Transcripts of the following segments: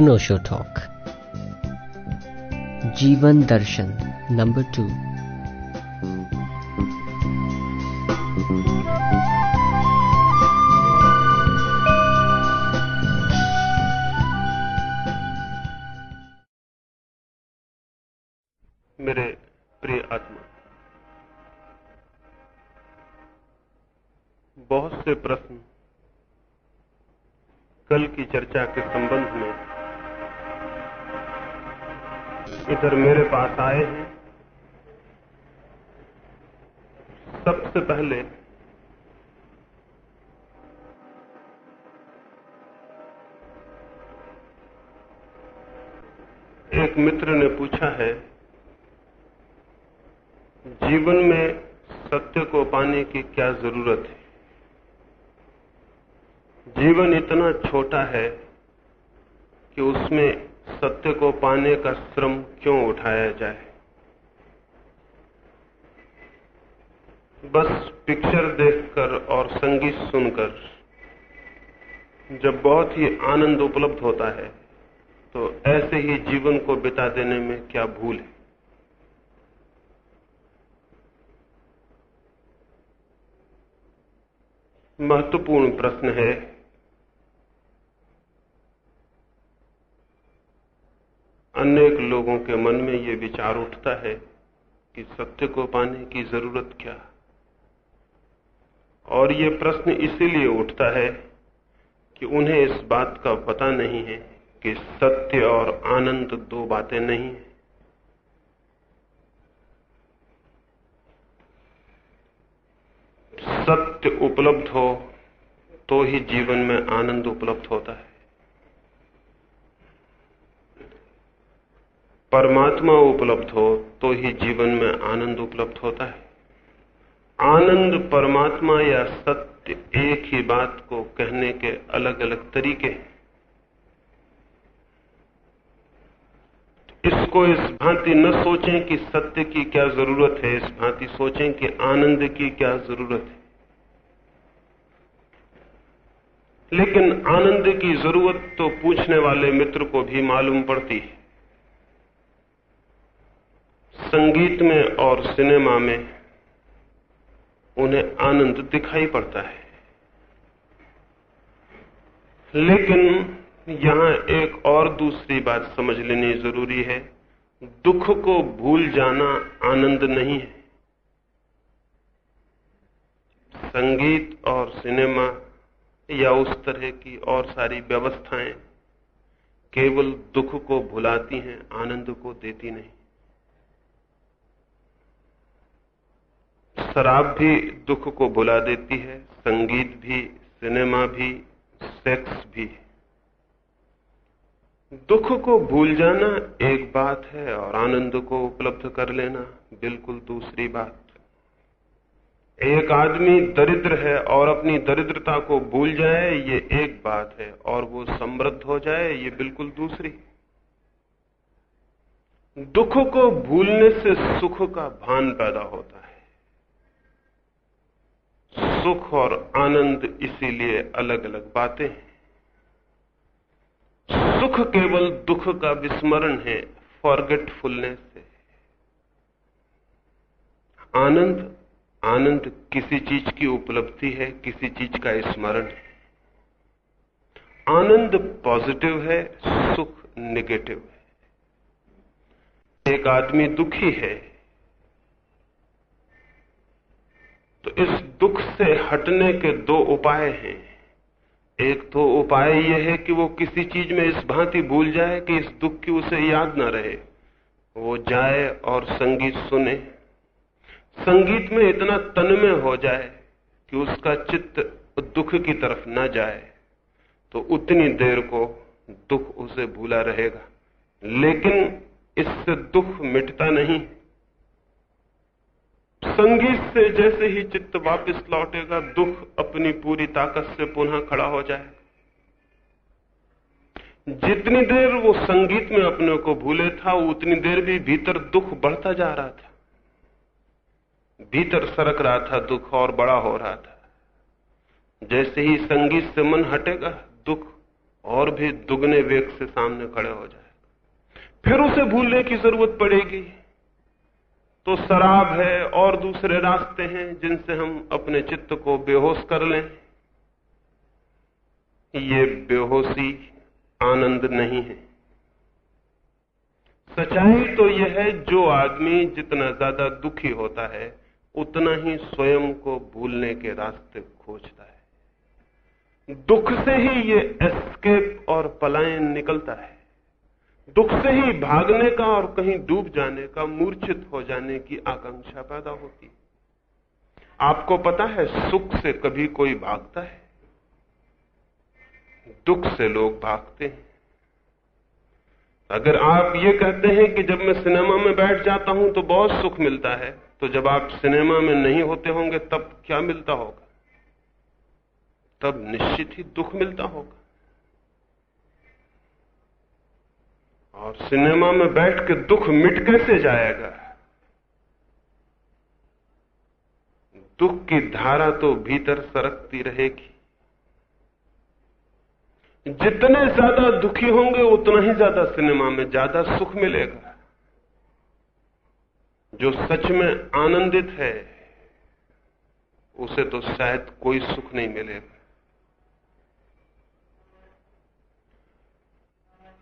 अनोशो talk. जीवन दर्शन, number two. मेरे प्रिय आत्मा, बहुत से प्रश्न कल की चर्चा के संबंध इधर मेरे पास आए हैं सबसे पहले एक मित्र ने पूछा है, जीवन में सत्य को पाने की क्या ज़रूरत है? जीवन इतना छोटा है कि उसमें सत्य को पाने का श्रम क्यों उठाया जाए? बस पिक्चर देखकर और संगीत सुनकर, जब बहुत ही आनंद उपलब्ध होता है तो ऐसे ही जीवन को बिता देने में क्या भूल है? महत्वपूर्ण प्रश्न है अनेक लोगों के मन में यह विचार उठता है कि सत्य को पाने की ज़रूरत क्या और ये प्रश्न इसीलिए उठता है कि उन्हें इस बात का पता नहीं है कि सत्य और आनंद दो बातें नहीं है। सत्य उपलब्ध हो तो ही जीवन में आनंद उपलब्ध होता है। परमात्मा उपलब्ध हो तो ही जीवन में आनंद उपलब्ध होता है। आनंद परमात्मा या सत्य एक ही बात को कहने के अलग अलग तरीके इसको इस भांति न सोचें कि सत्य की क्या ज़रूरत है, इस भांति सोचें कि आनंद की क्या ज़रूरत है। लेकिन आनंद की ज़रूरत तो पूछने वाले मित्र को भी मालूम पड़ती है। संगीत में और सिनेमा में उन्हें आनंद दिखाई पड़ता है। लेकिन यहाँ एक और दूसरी बात समझ लेनी ज़रूरी है। दुख को भूल जाना आनंद नहीं है। संगीत और सिनेमा या उस तरह की और सारी व्यवस्थाएँ केवल दुख को भुलाती हैं, आनंद को देती नहीं। शराब भी दुख को भुला देती है, संगीत भी, सिनेमा भी सेक्स भी दुख को भूल जाना एक बात है और आनंद को उपलब्ध कर लेना बिल्कुल दूसरी बात एक आदमी दरिद्र है और अपनी दरिद्रता को भूल जाए, ये एक बात है, और वो समृद्ध हो जाए, ये बिल्कुल दूसरी। दुख को भूलने से सुख का भान पैदा होता है। सुख और आनंद इसीलिए अलग अलग बातें हैं। सुख केवल दुख का विस्मरण है फॉरगेटफुलनेस है। आनंद आनंद किसी चीज़ की उपलब्धि है, किसी चीज़ का स्मरण है। आनंद पॉजिटिव है, सुख नेगेटिव है। एक आदमी दुखी है तो इस दुख से हटने के दो उपाय हैं। एक तो उपाय यह है कि वो किसी चीज़ में इस भांति भूल जाए कि इस दुख की उसे याद ना रहे। वो जाए और संगीत सुने। संगीत में इतना तन्मय हो जाए कि उसका चित्त दुख की तरफ़ ना जाए तो उतनी देर को दुख उसे भूला रहेगा। लेकिन इससे दुख मिटता नहीं। संगीत से जैसे ही चित्त वापस लौटेगा, दुख अपनी पूरी ताकत से पुनः खड़ा हो जाएगा जितनी देर वो संगीत में अपने को भूले था, उतनी देर भी भीतर दुख बढ़ता जा रहा था। भीतर सरक रहा था, दुख और बड़ा हो रहा था। जैसे ही संगीत से मन हटेगा, दुख और भी दुगने वेग से सामने खड़े हो जाएगा फिर उसे भूलने की ज़रूरत पड़ेगी। तो शराब है और दूसरे रास्ते हैं जिनसे हम अपने चित्त को बेहोश कर लें। ये बेहोशी आनंद नहीं है। सच्चाई तो यह है, जो आदमी जितना ज़्यादा दुखी होता है, उतना ही स्वयं को भूलने के रास्ते खोजता है। दुख से ही ये एस्केप और पलायन निकलता है। दुख से ही भागने का और कहीं डूब जाने का, मूर्छित हो जाने की आकांक्षा पैदा होती है। आपको पता है, सुख से कभी कोई भागता है? दुख से लोग भागते हैं। अगर आप ये कहते हैं कि जब मैं सिनेमा में बैठ जाता हूँ तो बहुत सुख मिलता है तो जब आप सिनेमा में नहीं होते होंगे, तब क्या मिलता होगा? तब निश्चित ही दुख मिलता होगा। और सिनेमा में बैठ के दुख मिट कैसे जाएगा? दुख की धारा तो भीतर सरकती रहेगी। जितने ज़्यादा दुखी होंगे, उतना ही ज़्यादा सिनेमा में ज़्यादा सुख मिलेगा। जो सच में आनंदित है, उसे तो शायद कोई सुख नहीं मिलेगा।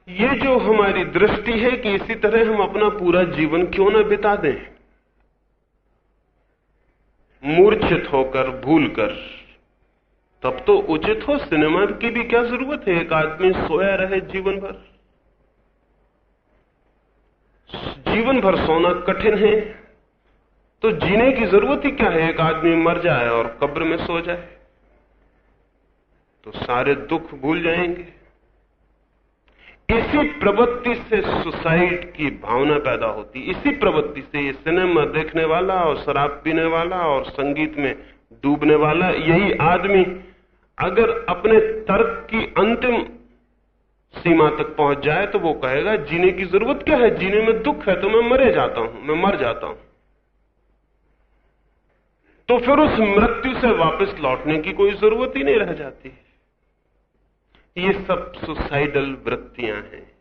ये जो हमारी दृष्टि है कि इसी तरह हम अपना पूरा जीवन क्यों ना बिता दें? मूर्छित होकर, भूलकर, तब तो उचित हो सिनेमा की भी क्या ज़रूरत है? एक आदमी सोया रहे जीवन भर जीवन भर सोना कठिन है तो जीने की ज़रूरत ही क्या है? एक आदमी मर जाए और कब्र में सो जाए तो सारे दुख भूल जाएँगे। इसी प्रवृत्ति से सुसाइड की भावना पैदा होती, इसी प्रवृत्ति से ये सिनेमा देखने वाला और शराब पीने वाला और संगीत में डूबने वाला, यही आदमी अगर अपने तर्क की अंतिम सीमा तक पहुँच जाए तो वो कहेगा, जीने की ज़रूरत क्या है? जीने में दुख है तो मैं मरे जाता हूँ, मैं मर जाता हूँ। तो फिर उस मृत्यु से वापस लौटने की कोई ज़रूरत ही नहीं रह जाती। ये सब सुसाइडल वृत्तियाँ हैं।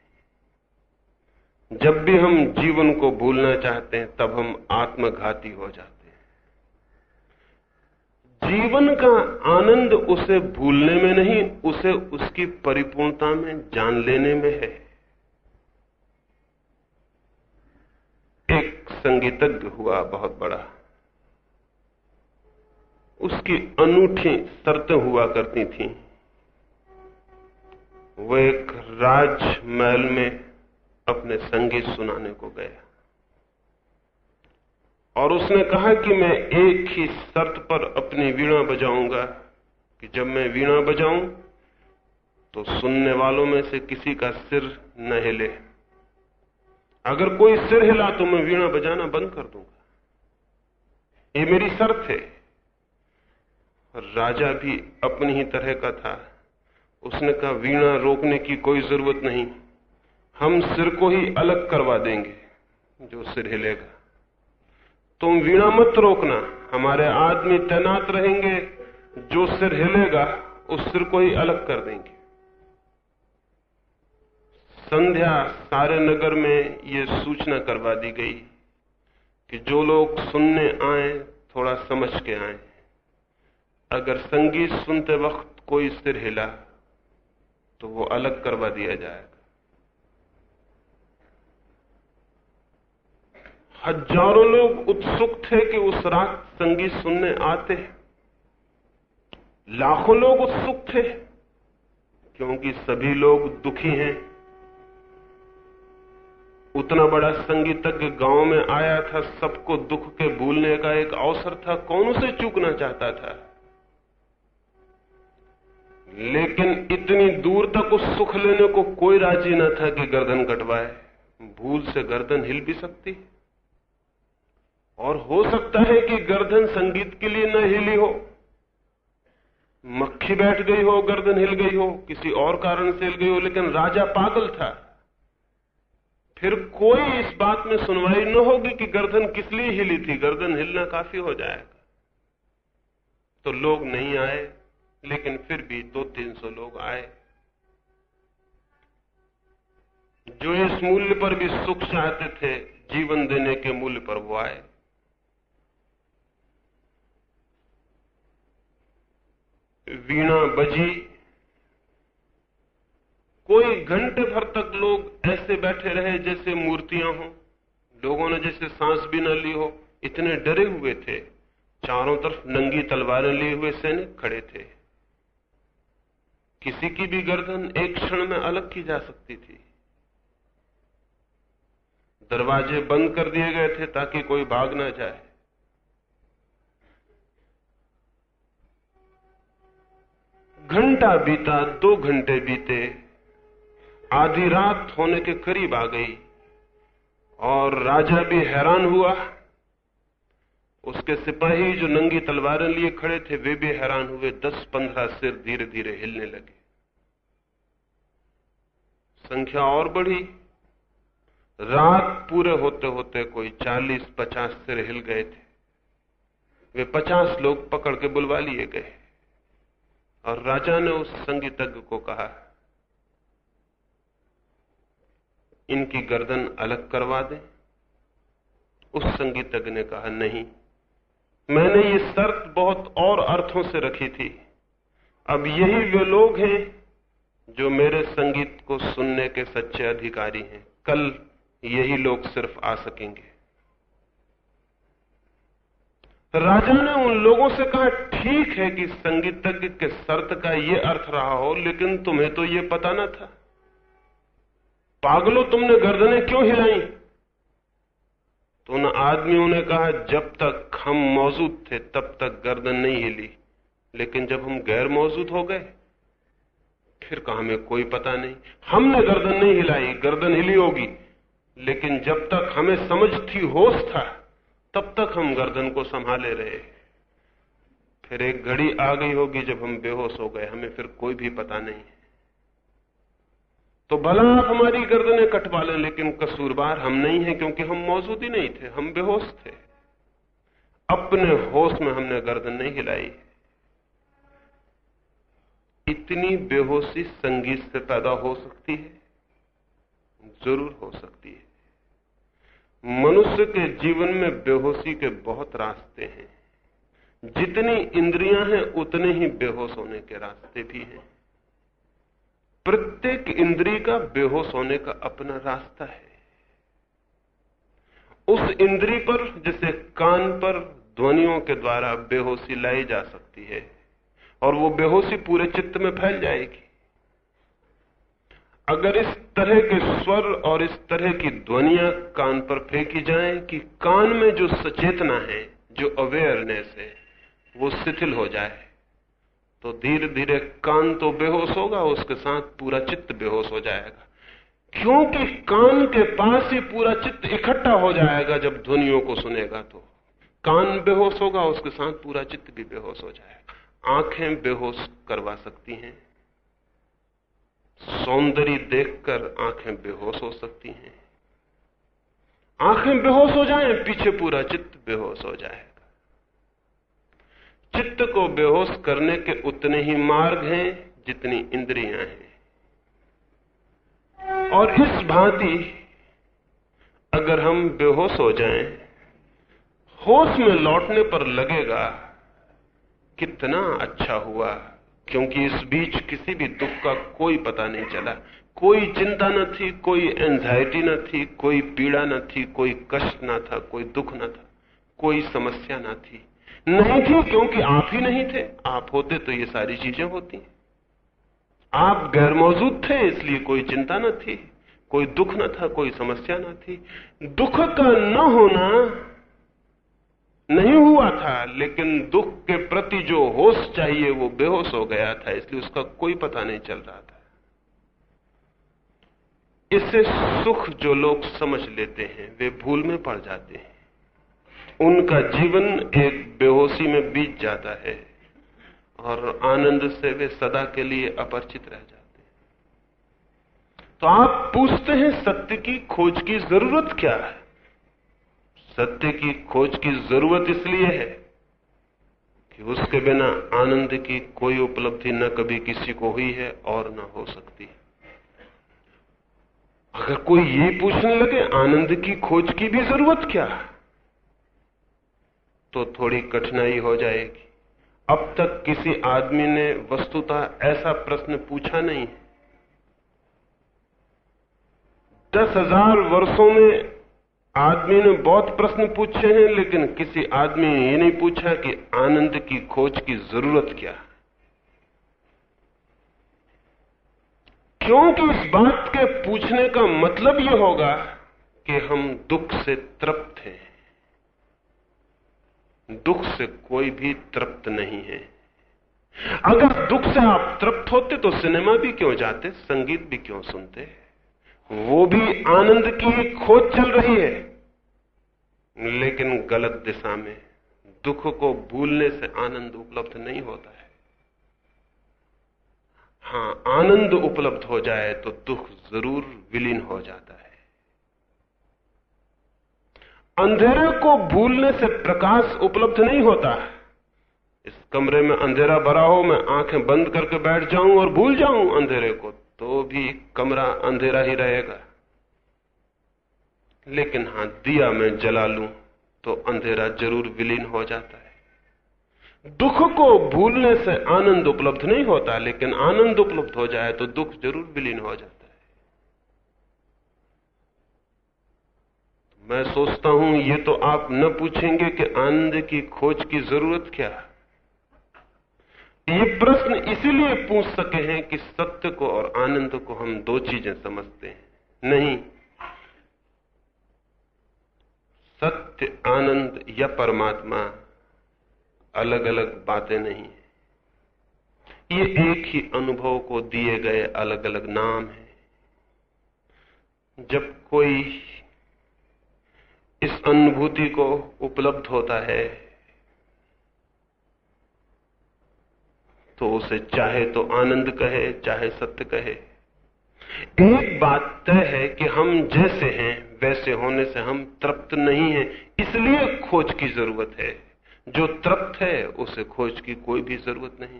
जब भी हम जीवन को भूलना चाहते हैं, तब हम आत्मघाती हो जाते हैं। जीवन का आनंद उसे भूलने में नहीं, उसे उसकी परिपूर्णता में, जान लेने में है। एक संगीतज्ञ हुआ बहुत बड़ा। उसकी अनूठी शर्तें हुआ करती थीं। वो एक राजमहल में अपने संगीत सुनाने को गया। और उसने कहा कि मैं एक ही शर्त पर अपनी वीणा बजाऊँगा कि जब मैं वीणा बजाऊं तो सुनने वालों में से किसी का सिर न हिले। अगर कोई सिर हिला तो मैं वीणा बजाना बंद कर दूँगा। ये मेरी शर्त है। राजा भी अपनी ही तरह का था। उसने कहा, वीणा, रोकने की कोई ज़रूरत नहीं। हम सिर को ही अलग करवा देंगे, जो सिर हिलेगा। तुम वीणा मत रोकना, हमारे आदमी तैनात रहेंगे, जो सिर हिलेगा, उस सिर को ही अलग कर देंगे। संध्या सारे नगर में ये सूचना करवा दी गई कि जो लोग सुनने आए, थोड़ा समझ के आए। अगर संगीत सुनते वक्त कोई सिर हिला तो वो अलग करवा दिया जाएगा। हज़ारों लोग उत्सुक थे कि उस रात संगीत सुनने आते लाखों लोग उत्सुक थे, क्योंकि सभी लोग दुखी हैं। उतना बड़ा संगीतज्ञ गाँव में आया था, सबको दुख के भूलने का एक अवसर था। कौन उसे चूकना चाहता था? लेकिन इतनी दूर तक उस सुख लेने को कोई राज़ी न था कि गर्दन कटवाए। भूल से गर्दन हिल भी सकती। और हो सकता है कि गर्दन संगीत के लिए न हिली हो। मक्खी बैठ गई हो, गर्दन हिल गई हो, किसी और कारण से हिल गई हो, लेकिन राजा पागल था। फिर कोई इस बात में सुनवाई न होगी कि गर्दन किस लिए हिली थी। गर्दन हिलना काफ़ी हो जाएगा। तो लोग नहीं आए। लेकिन फिर भी दो तीन सौ लोग आए। जो इस मूल्य पर भी सुख चाहते थे, जीवन देने के मूल्य पर वो आए। वीणा बजी। कोई घंटे भर तक लोग ऐसे बैठे रहे जैसे मूर्तियाँ हों। लोगों ने जैसे सांस भी न ली हो, इतने डरे हुए थे। चारों तरफ़ नंगी तलवारें लिए हुए सैनिक खड़े थे। किसी की भी गर्दन एक क्षण में अलग की जा सकती थी। दरवाजे बंद कर दिए गए थे ताकि कोई भाग ना जाए। घंटा बीता, दो घंटे बीते, आधी रात होने के करीब आ गई और राजा भी हैरान हुआ। उसके सिपाही जो नंगी तलवारें लिए खड़े थे, वे भी हैरान हुए। दस पंद्रह सिर धीरे धीरे हिलने लगे। संख्या और बढ़ी। रात पूरे होते होते कोई चालीस, पचास सिर हिल गए थे। वे पचास लोग पकड़ के बुलवा लिए गए। और राजा ने उस संगीतज्ञ को कहा, इनकी गर्दन अलग करवा दें। उस संगीतज्ञ ने कहा, नहीं। मैंने ये शर्त बहुत और अर्थों से रखी थी। अब यही वे लोग हैं जो मेरे संगीत को सुनने के सच्चे अधिकारी हैं। कल यही लोग सिर्फ़ आ सकेंगे। राजा ने उन लोगों से कहा, ठीक है कि संगीतज्ञ के शर्त का यह अर्थ रहा हो, लेकिन तुम्हें तो यह पता ना था। पागलो तुमने गर्दनें क्यों हिलाई? तो उन आदमियों ने कहा, जब तक हम मौजूद थे, तब तक गर्दन नहीं हिली। लेकिन जब हम गैर मौजूद हो गए, फिर कहा, हमें कोई पता नहीं। हमने गर्दन नहीं हिलाई, गर्दन हिली होगी। लेकिन जब तक हमें समझ थी, होश था, तब तक हम गर्दन को संभाले रहे। फिर एक घड़ी आ गई होगी, जब हम बेहोश हो गए। हमें फिर कोई भी पता नहीं। तो भला हमारी गर्दनें कटवा लें, लेकिन कसूरबार हम नहीं हैं, क्योंकि हम मौजूद ही नहीं थे, हम बेहोश थे। अपने होश में हमने गर्दन नहीं हिलाई। इतनी बेहोशी संगीत से पैदा हो सकती है? ज़रूर हो सकती है। मनुष्य के जीवन में बेहोशी के बहुत रास्ते हैं। जितनी इंद्रियाँ हैं, उतने ही बेहोश होने के रास्ते भी हैं। प्रत्येक इंद्री का बेहोश होने का अपना रास्ता है। उस इंद्री पर, जिसे कान पर ध्वनियों के द्वारा बेहोशी लाई जा सकती है, और वो बेहोशी पूरे चित्त में फैल जाएगी। अगर इस तरह के स्वर और इस तरह की ध्वनिया कान पर फेंकी जाए कि कान में जो सचेतना है, जो अवेयरनेस है, वो शिथिल हो जाए। तो धीरे धीरे कान तो बेहोश होगा, उसके साथ पूरा चित्त बेहोश हो जाएगा। क्योंकि कान के पास ही पूरा चित्त इकट्ठा हो जाएगा जब ध्वनियों को सुनेगा तो। कान बेहोश होगा, उसके साथ पूरा चित्त भी बेहोश हो जाएगा। आँखें बेहोश करवा सकती हैं। सौंदर्य देखकर आँखें बेहोश हो सकती हैं। आँखें बेहोश हो जाएँ, पीछे पूरा चित्त बेहोश हो जाए चित्त को बेहोश करने के उतने ही मार्ग हैं जितनी इंद्रियाँ हैं। और इस भांति अगर हम बेहोश हो जाएँ, होश में लौटने पर लगेगा कितना अच्छा हुआ क्योंकि इस बीच किसी भी दुख का कोई पता नहीं चला। कोई चिंता न थी कोई एंजाइटी न थी कोई पीड़ा न थी कोई कष्ट न था कोई दुख न था कोई समस्या न थी। नहीं थी क्योंकि आप ही नहीं थे। आप होते तो ये सारी चीज़ें होती। आप गैर मौजूद थे इसलिए कोई चिंता न थी कोई दुख न था कोई समस्या न थी। दुख का न होना नहीं हुआ था लेकिन दुख के प्रति जो होश चाहिए वो बेहोश हो गया था इसलिए उसका कोई पता नहीं चल रहा था। इससे सुख जो लोग समझ लेते हैं वे भूल में पड़ जाते हैं। उनका जीवन एक बेहोशी में बीत जाता है और आनंद से वे सदा के लिए अपरिचित रह जाते हैं। तो आप पूछते हैं, सत्य की खोज की ज़रूरत क्या है? सत्य की खोज की ज़रूरत इसलिए है कि उसके बिना आनंद की कोई उपलब्धि न कभी किसी को हुई है और न हो सकती है। अगर कोई ये पूछने लगे, आनंद की खोज की भी ज़रूरत क्या तो थोड़ी कठिनाई हो जाएगी। अब तक किसी आदमी ने वस्तुतः ऐसा प्रश्न पूछा नहीं। दस हज़ार वर्षों में आदमी ने बहुत प्रश्न पूछे हैं, लेकिन किसी आदमी ने ये नहीं पूछा कि आनंद की खोज की ज़रूरत क्या क्योंकि इस बात के पूछने का मतलब यह होगा कि हम दुख से तृप्त हैं। दुख से कोई भी तृप्त नहीं है। अगर दुख से आप तृप्त होते तो सिनेमा भी क्यों जाते संगीत भी क्यों सुनते? वो भी आनंद की खोज चल रही है। लेकिन गलत दिशा में दुख को भूलने से आनंद उपलब्ध नहीं होता है। हाँ आनंद उपलब्ध हो जाए तो दुख ज़रूर विलीन हो जाता है। अंधेरे को भूलने से प्रकाश उपलब्ध नहीं होता है। इस कमरे में अंधेरा भरा हो, मैं आँखें बंद करके बैठ जाऊँ और भूल जाऊँ अंधेरे को तो भी कमरा अंधेरा ही रहेगा। लेकिन हाँ, दिया मैं जला लूँ तो अंधेरा ज़रूर विलीन हो जाता है। दुख को भूलने से आनंद उपलब्ध नहीं होता, लेकिन आनंद उपलब्ध हो जाए तो दुख ज़रूर विलीन हो जाता है मैं सोचता हूँ, ये तो आप न पूछेंगे कि आनंद की खोज की ज़रूरत क्या है। ये प्रश्न इसीलिए पूछ सके हैं कि सत्य को और आनंद को हम दो चीज़ें समझते हैं। नहीं, सत्य, आनंद या परमात्मा अलग अलग बातें नहीं है। ये एक ही अनुभव को दिए गए अलग अलग नाम है। जब कोई इस अनुभूति को उपलब्ध होता है। तो उसे चाहे तो आनंद कहे, चाहे सत्य कहे। एक बात तय है कि हम जैसे हैं, वैसे होने से हम तृप्त नहीं हैं, इसलिए खोज की ज़रूरत है। जो तृप्त है, उसे खोज की कोई भी ज़रूरत नहीं।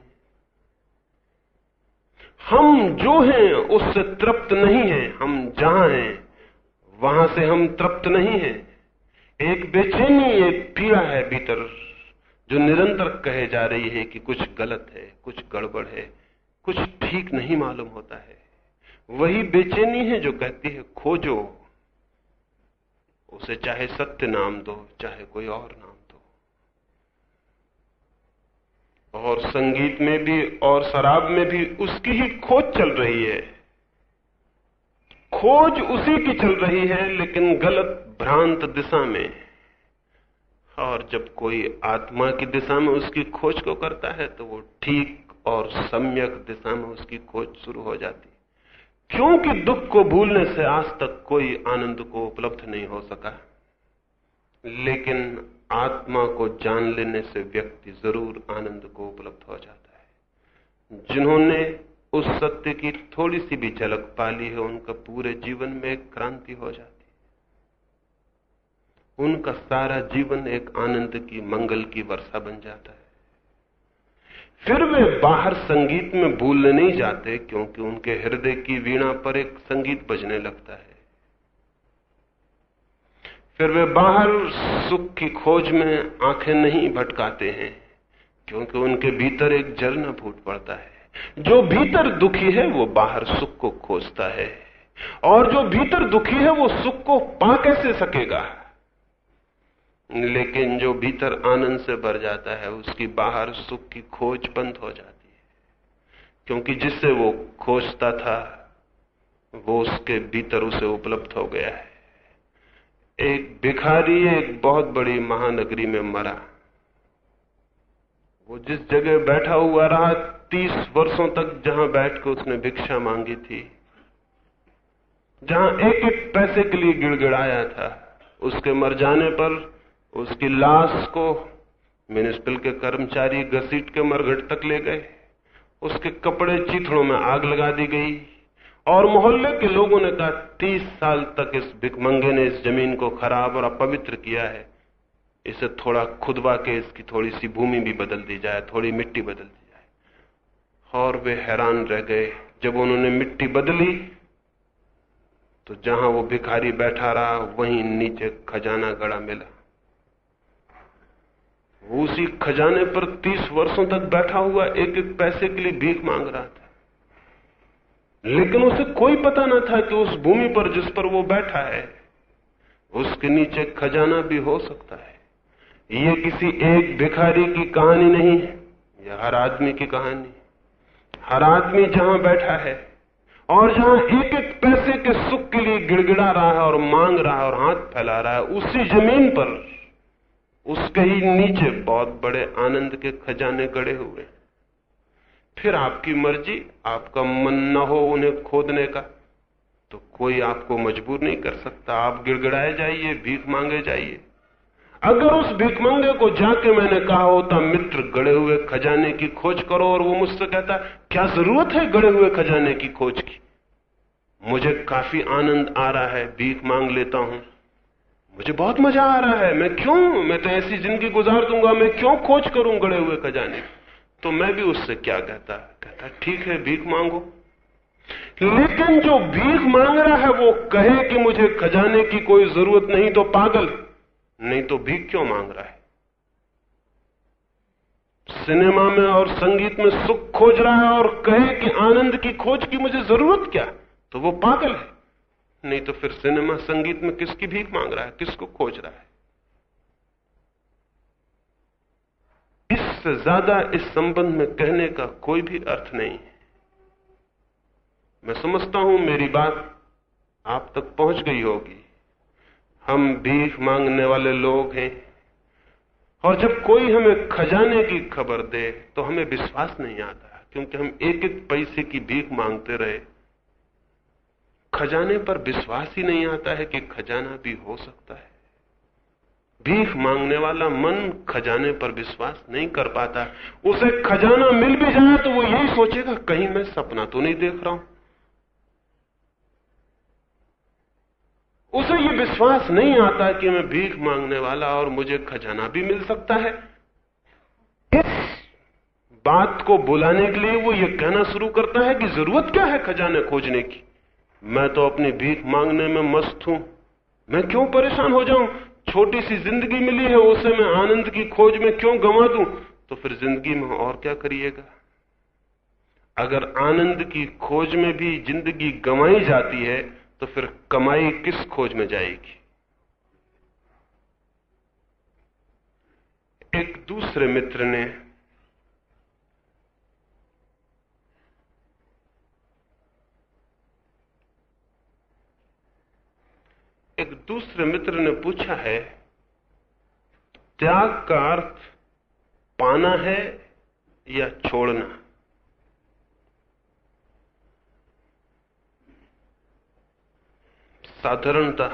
हम जो हैं, उससे तृप्त नहीं हैं, हम जहाँ हैं, वहाँ से हम तृप्त नहीं हैं। एक बेचैनी, एक पीड़ा है भीतर, जो निरंतर कहे जा रही है कि कुछ गलत है, कुछ गड़बड़ है, कुछ ठीक नहीं मालूम होता है। वही बेचैनी है जो कहती है, खोजो, उसे चाहे सत्य नाम दो, चाहे कोई और नाम दो। और संगीत में भी, और शराब में भी उसकी ही खोज चल रही है। खोज उसी की चल रही है, लेकिन गलत भ्रांत दिशा में। और जब कोई आत्मा की दिशा में उसकी खोज को करता है तो वो ठीक और सम्यक दिशा में उसकी खोज शुरू हो जाती। क्योंकि दुख को भूलने से आज तक कोई आनंद को उपलब्ध नहीं हो सका। लेकिन आत्मा को जान लेने से व्यक्ति ज़रूर आनंद को उपलब्ध हो जाता है। जिन्होंने उस सत्य की थोड़ी सी भी झलक पाली है, उनका पूरे जीवन में क्रांति हो जाती। उनका सारा जीवन एक आनंद की, मंगल की वर्षा बन जाता है। फिर वे बाहर संगीत में भूलने नहीं जाते, क्योंकि उनके हृदय की वीणा पर एक संगीत बजने लगता है। फिर वे बाहर सुख की खोज में आँखें नहीं भटकाते हैं, क्योंकि उनके भीतर एक जलना फूट पड़ता है। जो भीतर दुखी है, वो बाहर सुख को खोजता है, और जो भीतर दुखी है, वो सुख को पा कैसे सकेगा? लेकिन जो भीतर आनंद से भर जाता है, उसकी बाहर सुख की खोज बंद हो जाती है। क्योंकि जिससे वो खोजता था, वो उसके भीतर उसे उपलब्ध हो गया है। एक भिखारी, एक बहुत बड़ी महानगरी में मरा। वो जिस जगह बैठा हुआ रहा, तीस वर्षों तक जहाँ बैठ के उसने भिक्षा मांगी थी, जहाँ एक एक पैसे के लिए गिड़गिड़ाया था, उसके मर जाने पर उसकी लाश को म्यूनिसिपल के कर्मचारी घसीट के मरघट तक ले गए। उसके कपड़े चिथड़ों में आग लगा दी गई और मोहल्ले के लोगों ने कहा, तीस साल तक इस भिकमंगे ने इस ज़मीन को खराब और अपवित्र किया है। इसे थोड़ा खुदवा के इसकी थोड़ी सी भूमि भी बदल दी जाए, थोड़ी मिट्टी बदल दी जाए। और वे हैरान रह गए। जब उन्होंने मिट्टी बदली तो जहाँ वो भिखारी बैठा रहा, वहीं नीचे खजाना गड़ा मिला। उसी खजाने पर तीस वर्षों तक बैठा हुआ एक एक पैसे के लिए भीख मांग रहा था। लेकिन उसे कोई पता न था कि उस भूमि पर जिस पर वो बैठा है, उसके नीचे खजाना भी हो सकता है। ये किसी एक भिखारी की कहानी नहीं है यह हर आदमी की कहानी। हर आदमी जहाँ बैठा है और जहाँ एक एक पैसे के सुख के लिए गिड़गिड़ा रहा है और मांग रहा है और हाथ फैला रहा है, उसी ज़मीन पर उसके ही नीचे बहुत बड़े आनंद के खजाने गड़े हुए। फिर आपकी मर्ज़ी, आपका मन न हो उन्हें खोदने का तो कोई आपको मजबूर नहीं कर सकता। आप गिड़गिड़ाए जाइए, भीख मांगे जाइए। अगर उस भिकमंगे को जाके मैंने कहा होता, मित्र गड़े हुए खजाने की खोज करो, और वो मुझसे कहता, क्या ज़रूरत है गड़े हुए खजाने की खोज की? मुझे काफ़ी आनंद आ रहा है, भीख मांग लेता हूँ। मुझे बहुत मज़ा आ रहा है। मैं क्यों? मैं तो ऐसी ज़िंदगी गुजार दूँगा। मैं क्यों खोज करूँ गड़े हुए खजाने? तो मैं भी उससे क्या कहता? कहता, ठीक है, भीख मांगो। लेकिन जो भीख मांग रहा है, वो कहे कि मुझे खजाने की कोई ज़रूरत नहीं तो पागल। नहीं तो भीख क्यों मांग रहा है? सिनेमा में और संगीत में सुख खोज रहा है और कहे कि आनंद की खोज की मुझे ज़रूरत क्या? तो वो पागल है। नहीं तो फिर सिनेमा संगीत में किसकी भीख मांग रहा है? किसको खोज रहा है? इससे ज़्यादा इस संबंध में कहने का कोई भी अर्थ नहीं है। मैं समझता हूँ मेरी बात आप तक पहुँच गई होगी। हम भीख मांगने वाले लोग हैं। और जब कोई हमें खजाने की खबर दे तो हमें विश्वास नहीं आता, क्योंकि हम एक एक पैसे की भीख मांगते रहे। खजाने पर विश्वास ही नहीं आता है कि खजाना भी हो सकता है। भीख मांगने वाला मन खजाने पर विश्वास नहीं कर पाता। उसे खजाना मिल भी जाए तो वो यही सोचेगा, कहीं मैं सपना तो नहीं देख रहा हूँ। उसे ये विश्वास नहीं आता कि मैं भीख मांगने वाला और मुझे खजाना भी मिल सकता है। इस बात को बुलाने के लिए वो ये कहना शुरू करता है कि ज़रूरत क्या है खजाने खोजने की। मैं तो अपनी भीख मांगने में मस्त हूँ। मैं क्यों परेशान हो जाऊँ? छोटी सी ज़िंदगी मिली है, उसे मैं आनंद की खोज में क्यों गंवा दूँ? तो फिर ज़िंदगी में और क्या करिएगा? अगर आनंद की खोज में भी ज़िंदगी गंवाई जाती है तो फिर कमाई किस खोज में जाएगी? एक दूसरे मित्र ने एक दूसरे मित्र ने पूछा है, त्याग का अर्थ पाना है या छोड़ना? साधारणता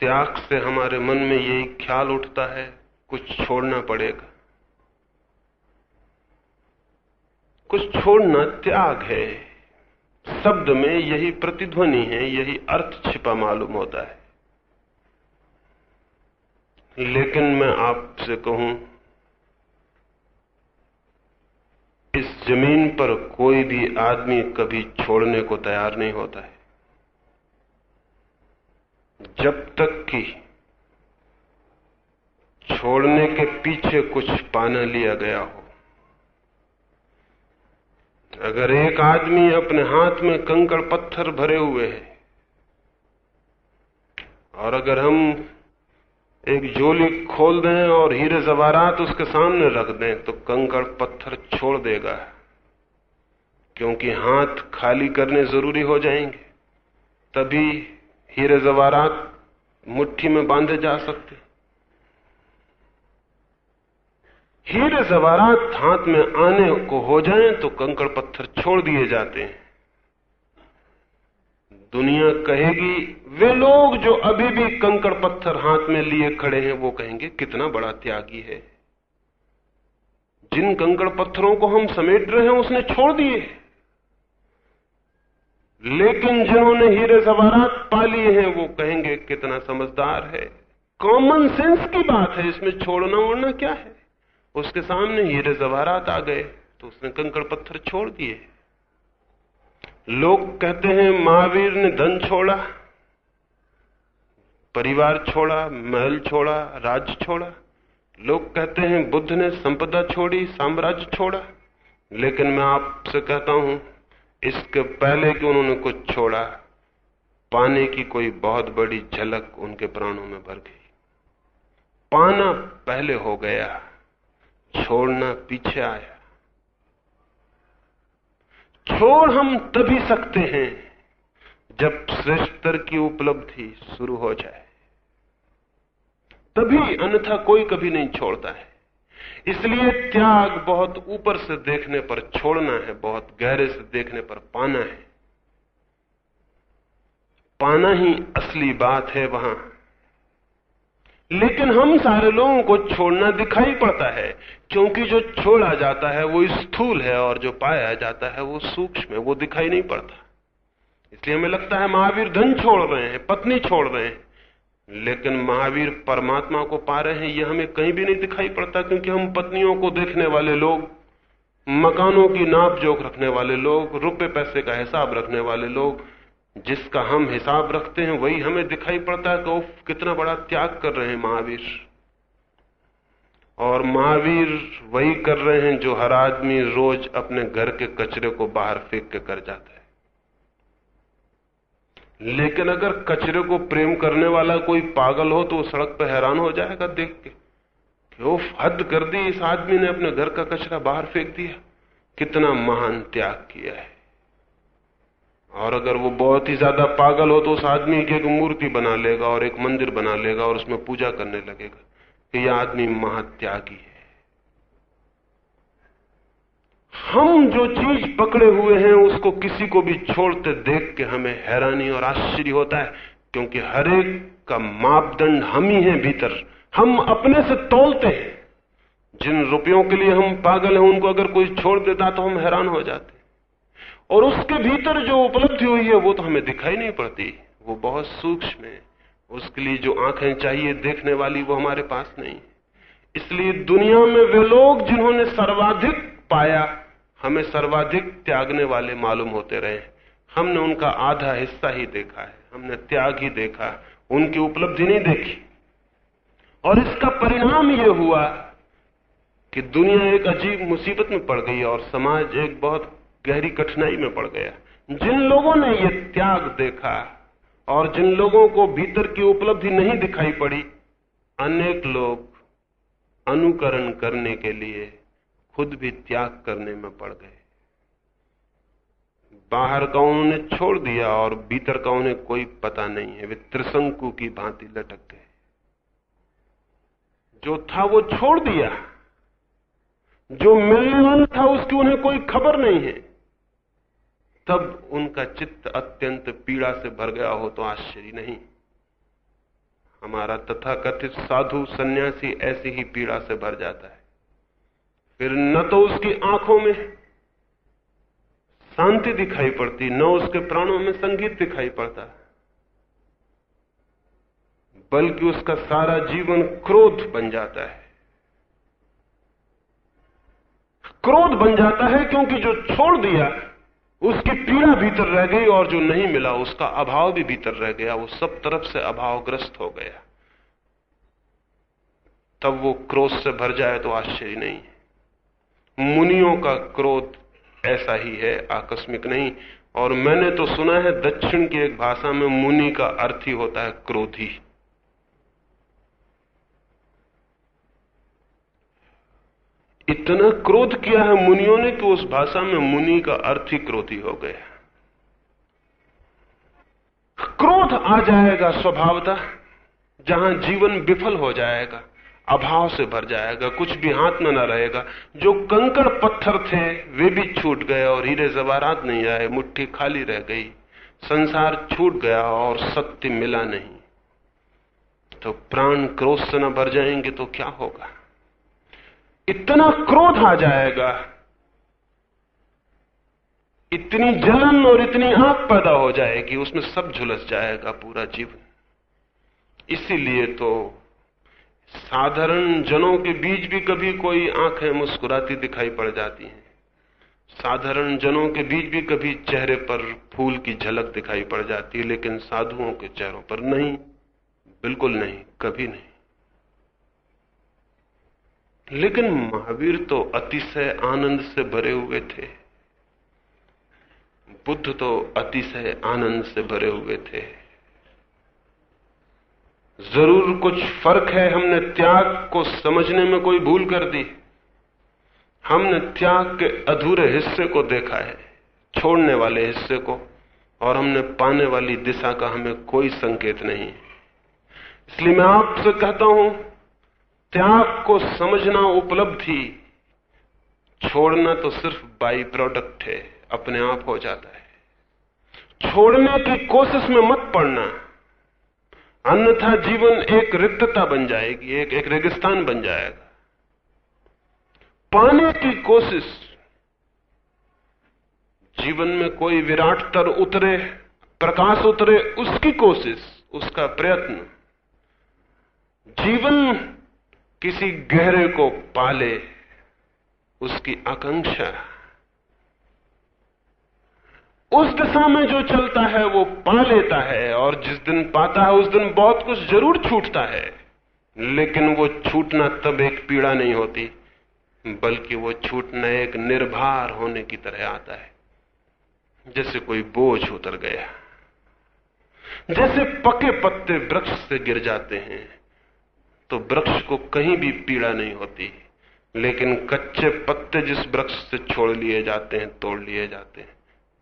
त्याग से हमारे मन में यही ख्याल उठता है, कुछ छोड़ना पड़ेगा। कुछ छोड़ना त्याग है। शब्द में यही प्रतिध्वनि है, यही अर्थ छिपा मालूम होता है। लेकिन मैं आपसे कहूँ, इस ज़मीन पर कोई भी आदमी कभी छोड़ने को तैयार नहीं होता है। जब तक कि छोड़ने के पीछे कुछ पाना लिया गया हो अगर एक आदमी अपने हाथ में कंकड़ पत्थर भरे हुए है, और अगर हम एक जोली खोल दें और हीरे जवारात उसके सामने रख दें तो कंकड़ पत्थर छोड़ देगा, क्योंकि हाथ खाली करने ज़रूरी हो जाएँगे। तभी हीरे जवारात मुट्ठी में बांधे जा सकते। हीरे जवारात हाथ में आने को हो जाएँ तो कंकड़ पत्थर छोड़ दिए जाते हैं। दुनिया कहेगी, वे लोग जो अभी भी कंकड़ पत्थर हाथ में लिए खड़े हैं, वो कहेंगे, कितना बड़ा त्यागी है। जिन कंकड़ पत्थरों को हम समेट रहे हैं, उसने छोड़ दिए लेकिन जिन्होंने हीरे जवारात पा लिए हैं, वो कहेंगे, कितना समझदार है। कॉमन सेंस की बात है, इसमें छोड़ना ओढ़ना क्या है? उसके सामने हीरे जवारात आ गए तो उसने कंकड़ पत्थर छोड़ दिए। लोग कहते हैं, महावीर ने धन छोड़ा, परिवार छोड़ा, महल छोड़ा राज छोड़ा। लोग कहते हैं, बुद्ध ने संपदा छोड़ी, साम्राज्य छोड़ा। लेकिन मैं आपसे कहता हूँ, इसके पहले कि उन्होंने कुछ छोड़ा, पाने की कोई बहुत बड़ी झलक उनके प्राणों में भर गई। पाना पहले हो गया। छोड़ना पीछे आया। छोड़ हम तभी सकते हैं जब श्रेष्ठतर की उपलब्धि शुरू हो जाए। तभी अन्यथा कोई कभी नहीं छोड़ता है। इसलिए त्याग बहुत ऊपर से देखने पर छोड़ना है, बहुत गहरे से देखने पर पाना है। पाना ही असली बात है वहाँ। लेकिन हम सारे लोगों को छोड़ना दिखाई पड़ता है, क्योंकि जो छोड़ा जाता है वो स्थूल है और जो पाया जाता है वो सूक्ष्म है, वो दिखाई नहीं पड़ता। इसलिए हमें लगता है महावीर धन छोड़ रहे हैं, पत्नी छोड़ रहे हैं, लेकिन महावीर परमात्मा को पा रहे हैं यह हमें कहीं भी नहीं दिखाई पड़ता, क्योंकि हम पत्नियों को देखने वाले लोग, मकानों की नाप जोक रखने वाले लोग, रुपए पैसे का हिसाब रखने वाले लोग जिसका हम हिसाब रखते हैं, वही हमें दिखाई पड़ता है कि कितना बड़ा त्याग कर रहे हैं महावीर। और महावीर वही कर रहे हैं जो हर आदमी रोज अपने घर के कचरे को बाहर फेंक के कर जाता है। लेकिन अगर कचरे को प्रेम करने वाला कोई पागल हो तो वो सड़क पर हैरान हो जाएगा देख के कि वो हद कर दी, इस आदमी ने अपने घर का कचरा बाहर फेंक दिया। कितना महान त्याग किया है। और अगर वो बहुत ही ज़्यादा पागल हो तो उस आदमी की एक मूर्ति बना लेगा और एक मंदिर बना लेगा और उसमें पूजा करने लगेगा कि यह आदमी महात्यागी है। हम जो चीज़ पकड़े हुए हैं, उसको किसी को भी छोड़ते देख के हमें हैरानी और आश्चर्य होता है, क्योंकि हर एक का मापदंड हम ही हैं भीतर। हम अपने से तोलते हैं। जिन रुपयों के लिए हम पागल हैं, उनको अगर कोई छोड़ देता तो हम हैरान हो जाते। और उसके भीतर जो उपलब्धि हुई है, वो तो हमें दिखाई नहीं पड़ती। वो बहुत सूक्ष्म है। उसके लिए जो आँखें चाहिए देखने वाली, वो हमारे पास नहीं इसलिए दुनिया में वे लोग जिन्होंने सर्वाधिक पाया, हमें सर्वाधिक त्यागने वाले मालूम होते रहे। हमने उनका आधा हिस्सा ही देखा है। हमने त्याग ही देखा। उनकी उपलब्धि नहीं देखी। और इसका परिणाम यह हुआ कि दुनिया एक अजीब मुसीबत में पड़ गई और समाज एक बहुत गहरी कठिनाई में पड़ गया। जिन लोगों ने यह त्याग देखा और जिन लोगों को भीतर की उपलब्धि नहीं दिखाई पड़ी, अनेक लोग अनुकरण करने के लिए खुद भी त्याग करने में पड़ गए। बाहर का उन्होंने छोड़ दिया और भीतर का उन्हें कोई पता नहीं है। वे त्रिशंकु की भांति लटक गए। जो था वो छोड़ दिया। जो मिलने वाला था उसकी उन्हें कोई खबर नहीं है। तब उनका चित्त अत्यंत पीड़ा से भर गया हो तो आश्चर्य नहीं। हमारा तथाकथित साधु सन्यासी ऐसी ही पीड़ा से भर जाता है। फिर न तो उसकी आँखों में शांति दिखाई पड़ती, न उसके प्राणों में संगीत दिखाई पड़ता, बल्कि उसका सारा जीवन क्रोध बन जाता है। क्रोध बन जाता है क्योंकि जो छोड़ दिया उसकी पीड़ा भीतर रह गई और जो नहीं मिला, उसका अभाव भी भीतर रह गया, वो सब तरफ़ से अभावग्रस्त हो गया। तब वो क्रोध से भर जाए तो आश्चर्य नहीं मुनियों का क्रोध ऐसा ही है, आकस्मिक नहीं। और मैंने तो सुना है, दक्षिण की एक भाषा में मुनि का अर्थ ही होता है क्रोधी। इतना क्रोध किया है मुनियों ने कि उस भाषा में मुनि का अर्थ ही क्रोधी हो गया क्रोध आ जाएगा स्वभावतः, जहाँ जीवन विफल हो जाएगा, अभाव से भर जाएगा, कुछ भी हाथ में न रहेगा। जो कंकड़ पत्थर थे, वे भी छूट गए और हीरे जवारात नहीं आए, मुट्ठी खाली रह गई। संसार छूट गया और सत्य मिला नहीं। तो प्राण क्रोध से न भर जाएँगे तो क्या होगा? इतना क्रोध आ जाएगा। इतनी जलन और इतनी आँख पैदा हो जाएगी, उसमें सब झुलस जाएगा पूरा जीवन। इसीलिए तो साधारण जनों के बीच भी कभी कोई आँखें मुस्कुराती दिखाई पड़ जाती हैं। साधारण जनों के बीच भी कभी चेहरे पर फूल की झलक दिखाई पड़ जाती है लेकिन साधुओं के चेहरों पर नहीं, बिल्कुल नहीं, कभी नहीं। लेकिन महावीर तो अतिशय आनंद से भरे हुए थे। बुद्ध तो अतिशय आनंद से भरे हुए थे। ज़रूर कुछ फ़र्क है हमने त्याग को समझने में कोई भूल कर दी। हमने त्याग के अधूरे हिस्से को देखा है, छोड़ने वाले हिस्से को, और हमने पाने वाली दिशा का हमें कोई संकेत नहीं। इसलिए मैं आपसे कहता हूँ त्याग को समझना उपलब्धि। छोड़ना तो सिर्फ़ बाई प्रोडक्ट है, अपने आप हो जाता है। छोड़ने की कोशिश में मत पड़ना। अन्यथा जीवन एक रिक्तता बन जाएगी, एक एक रेगिस्तान बन जाएगा। पाने की कोशिश। जीवन में कोई विराट तर उतरे, प्रकाश उतरे, उसकी कोशिश, उसका प्रयत्न। जीवन किसी गहरे को पाले, उसकी आकांक्षा। उस दिशा में जो चलता है, वो पा लेता है, और जिस दिन पाता है, उस दिन बहुत कुछ ज़रूर छूटता है। लेकिन वो छूटना तब एक पीड़ा नहीं होती, बल्कि वो छूटना एक निर्भर होने की तरह आता है। जैसे कोई बोझ उतर गया, जैसे पके पत्ते वृक्ष से गिर जाते हैं। तो वृक्ष को कहीं भी पीड़ा नहीं होती। लेकिन कच्चे पत्ते जिस वृक्ष से छोड़ लिए जाते हैं, तोड़ लिए जाते हैं,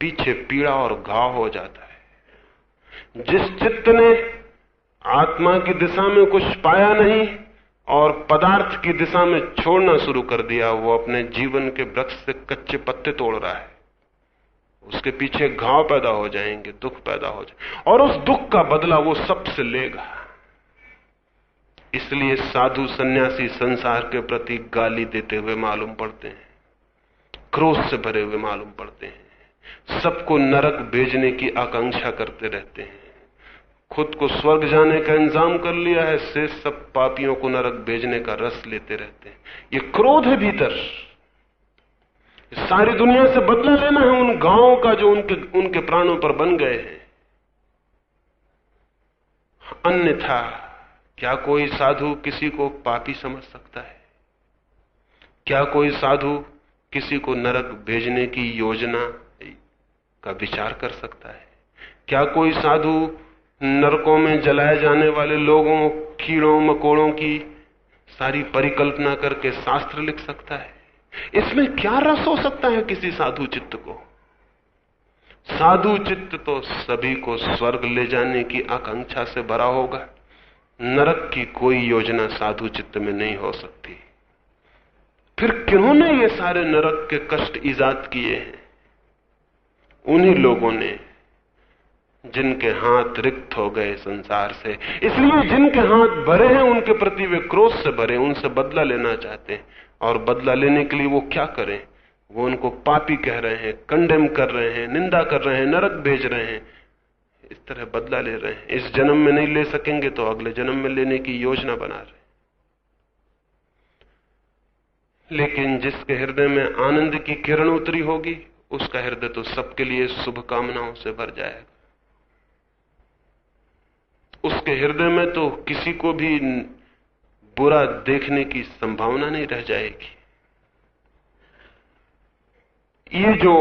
पीछे पीड़ा और घाव हो जाता है। जिस चित्त ने आत्मा की दिशा में कुछ पाया नहीं और पदार्थ की दिशा में छोड़ना शुरू कर दिया, वो अपने जीवन के वृक्ष से कच्चे पत्ते तोड़ रहा है। उसके पीछे घाव पैदा हो जाएँगे, दुख पैदा हो जाए और उस दुख का बदला वो सबसे लेगा। इसलिए साधु सन्यासी संसार के प्रति गाली देते हुए मालूम पड़ते हैं। क्रोध से भरे हुए मालूम पड़ते हैं। सबको नरक भेजने की आकांक्षा करते रहते हैं। खुद को स्वर्ग जाने का इंतज़ाम कर लिया है, से सब पापियों को नरक भेजने का रस लेते रहते हैं। ये क्रोध है भीतर। सारी दुनिया से बदला लेना है उन गाँवों का जो उनके उनके प्राणों पर बन गए हैं। अन्यथा क्या कोई साधु किसी को पापी समझ सकता है? क्या कोई साधु किसी को नरक भेजने की योजना का विचार कर सकता है? क्या कोई साधु नरकों में जलाए जाने वाले लोगों, कीड़ों, मकोड़ों की सारी परिकल्पना करके शास्त्र लिख सकता है? इसमें क्या रस हो सकता है किसी साधु चित्त को? साधु चित्त तो सभी को स्वर्ग ले जाने की आकांक्षा से भरा होगा। नरक की कोई योजना साधु चित्त में नहीं हो सकती। फिर किन्होंने ये सारे नरक के कष्ट ईजाद किए हैं? उन्हीं लोगों ने जिनके हाथ रिक्त हो गए संसार से, इसलिए जिनके हाथ भरे हैं, उनके प्रति वे क्रोध से भरे, उनसे बदला लेना चाहते हैं। और बदला लेने के लिए वो क्या करें? वो उनको पापी कह रहे हैं, कंडेम कर रहे हैं, निंदा कर रहे हैं, नरक भेज रहे हैं। इस तरह बदला ले रहे हैं। इस जन्म में नहीं ले सकेंगे तो अगले जन्म में लेने की योजना बना रहे लेकिन जिसके हृदय में आनंद की किरण उतरी होगी, उसका हृदय तो सबके लिए शुभकामनाओं से भर जाएगा। उसके हृदय में तो किसी को भी बुरा देखने की संभावना नहीं रह जाएगी। ये जो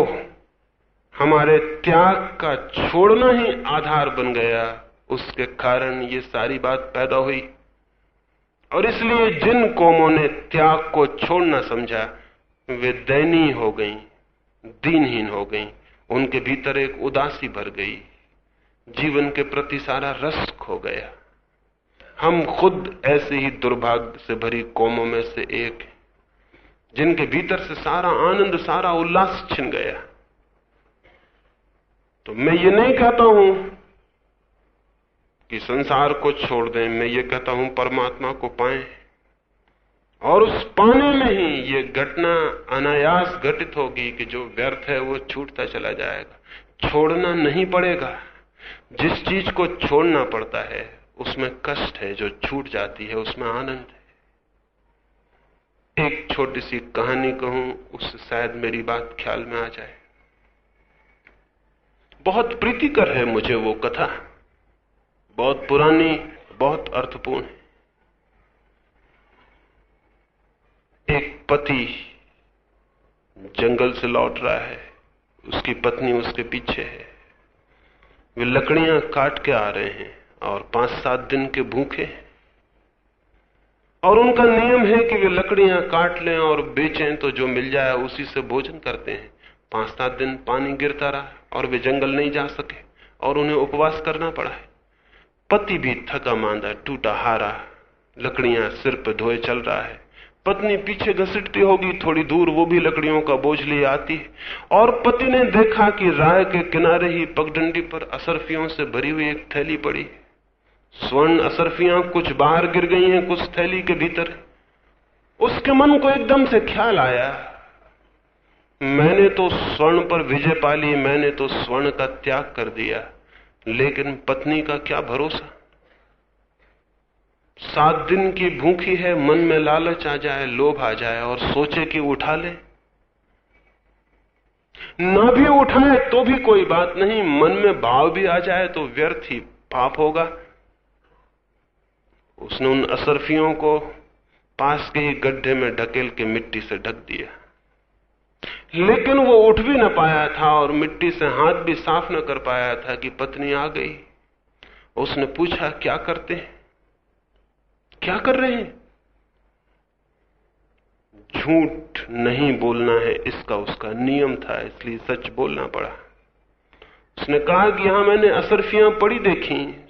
हमारे त्याग का छोड़ना ही आधार बन गया। उसके कारण ये सारी बात पैदा हुई। और इसलिए जिन कौमों ने त्याग को छोड़ना समझा वे दयनीय हो गईं, दीनहीन हो गईं, उनके भीतर एक उदासी भर गई। जीवन के प्रति सारा रस खो गया। हम खुद ऐसे ही दुर्भाग्य से भरी कौमों में से एक जिनके भीतर से सारा आनंद सारा उल्लास छिन गया। तो मैं ये नहीं कहता हूँ कि संसार को छोड़ दें, मैं ये कहता हूँ परमात्मा को पाएँ। और उस पाने में ही ये घटना अनायास घटित होगी कि जो व्यर्थ है वो छूटता चला जाएगा। छोड़ना नहीं पड़ेगा। जिस चीज़ को छोड़ना पड़ता है, उसमें कष्ट है जो छूट जाती है, उसमें आनंद है। एक छोटी सी कहानी कहूँ, उससे शायद मेरी बात ख्याल में आ जाए। बहुत प्रीतिकर है मुझे वो कथा। बहुत पुरानी, बहुत अर्थपूर्ण। है एक पति जंगल से लौट रहा है। उसकी पत्नी उसके पीछे है। वे लकड़ियाँ काट के आ रहे हैं और पाँच सात दिन के भूखे हैं। और उनका नियम है कि वे लकड़ियाँ काट लें और बेचें तो जो मिल जाए उसी से भोजन करते हैं। पाँच सात दिन पानी गिरता रहा और वे जंगल नहीं जा सके और उन्हें उपवास करना पड़ा है। पति भी थका मांदा, टूटा हारा, लकड़ियाँ सिर पर धोए चल रहा है। पत्नी पीछे घसीटती होगी, थोड़ी दूर वो भी लकड़ियों का बोझ लिए आती है। और पति ने देखा कि राय के किनारे ही पगडंडी पर असरफियों से भरी हुई एक थैली पड़ी स्वर्ण असरफियाँ कुछ बाहर गिर गई हैं, कुछ थैली के भीतर। उसके मन को एकदम से ख्याल आया। मैंने तो स्वर्ण पर विजय पाली मैंने तो स्वर्ण का त्याग कर दिया। लेकिन पत्नी का क्या भरोसा? सात दिन की भूखी है, मन में लालच आ जाए, लोभ आ जाए और सोचे कि उठा ले। ना भी उठाए तो भी कोई बात नहीं, मन में भाव भी आ जाए तो व्यर्थ ही पाप होगा। उसने उन असरफियों को पास के ही गड्ढे में ढकेल के मिट्टी से ढक दिया। लेकिन वो उठ भी ना पाया था और मिट्टी से हाथ भी साफ़ ना कर पाया था कि पत्नी आ गई। उसने पूछा, क्या करते हैं? क्या कर रहे हैं? झूठ नहीं बोलना है, इसका उसका नियम था, इसलिए सच बोलना पड़ा। उसने कहा कि यहाँ मैंने असरफियाँ पड़ी देखी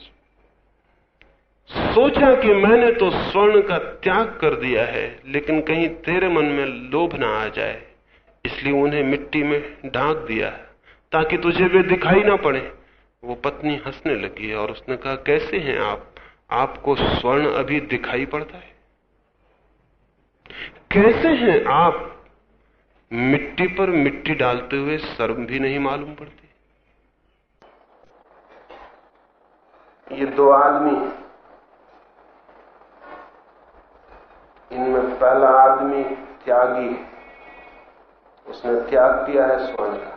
सोचा कि मैंने तो स्वर्ण का त्याग कर दिया है, लेकिन कहीं तेरे मन में लोभ ना आ जाए। इसलिए उन्हें मिट्टी में ढांक दिया है, ताकि तुझे वे दिखाई ना पड़े। वो पत्नी हंसने लगी और उसने कहा, कैसे हैं आप? आपको स्वर्ण अभी दिखाई पड़ता है? कैसे हैं आप? मिट्टी पर मिट्टी डालते हुए शर्म भी नहीं मालूम पड़ती। ये दो आदमी इनमें पहला आदमी त्यागी उसने त्याग किया है स्वर्ण का।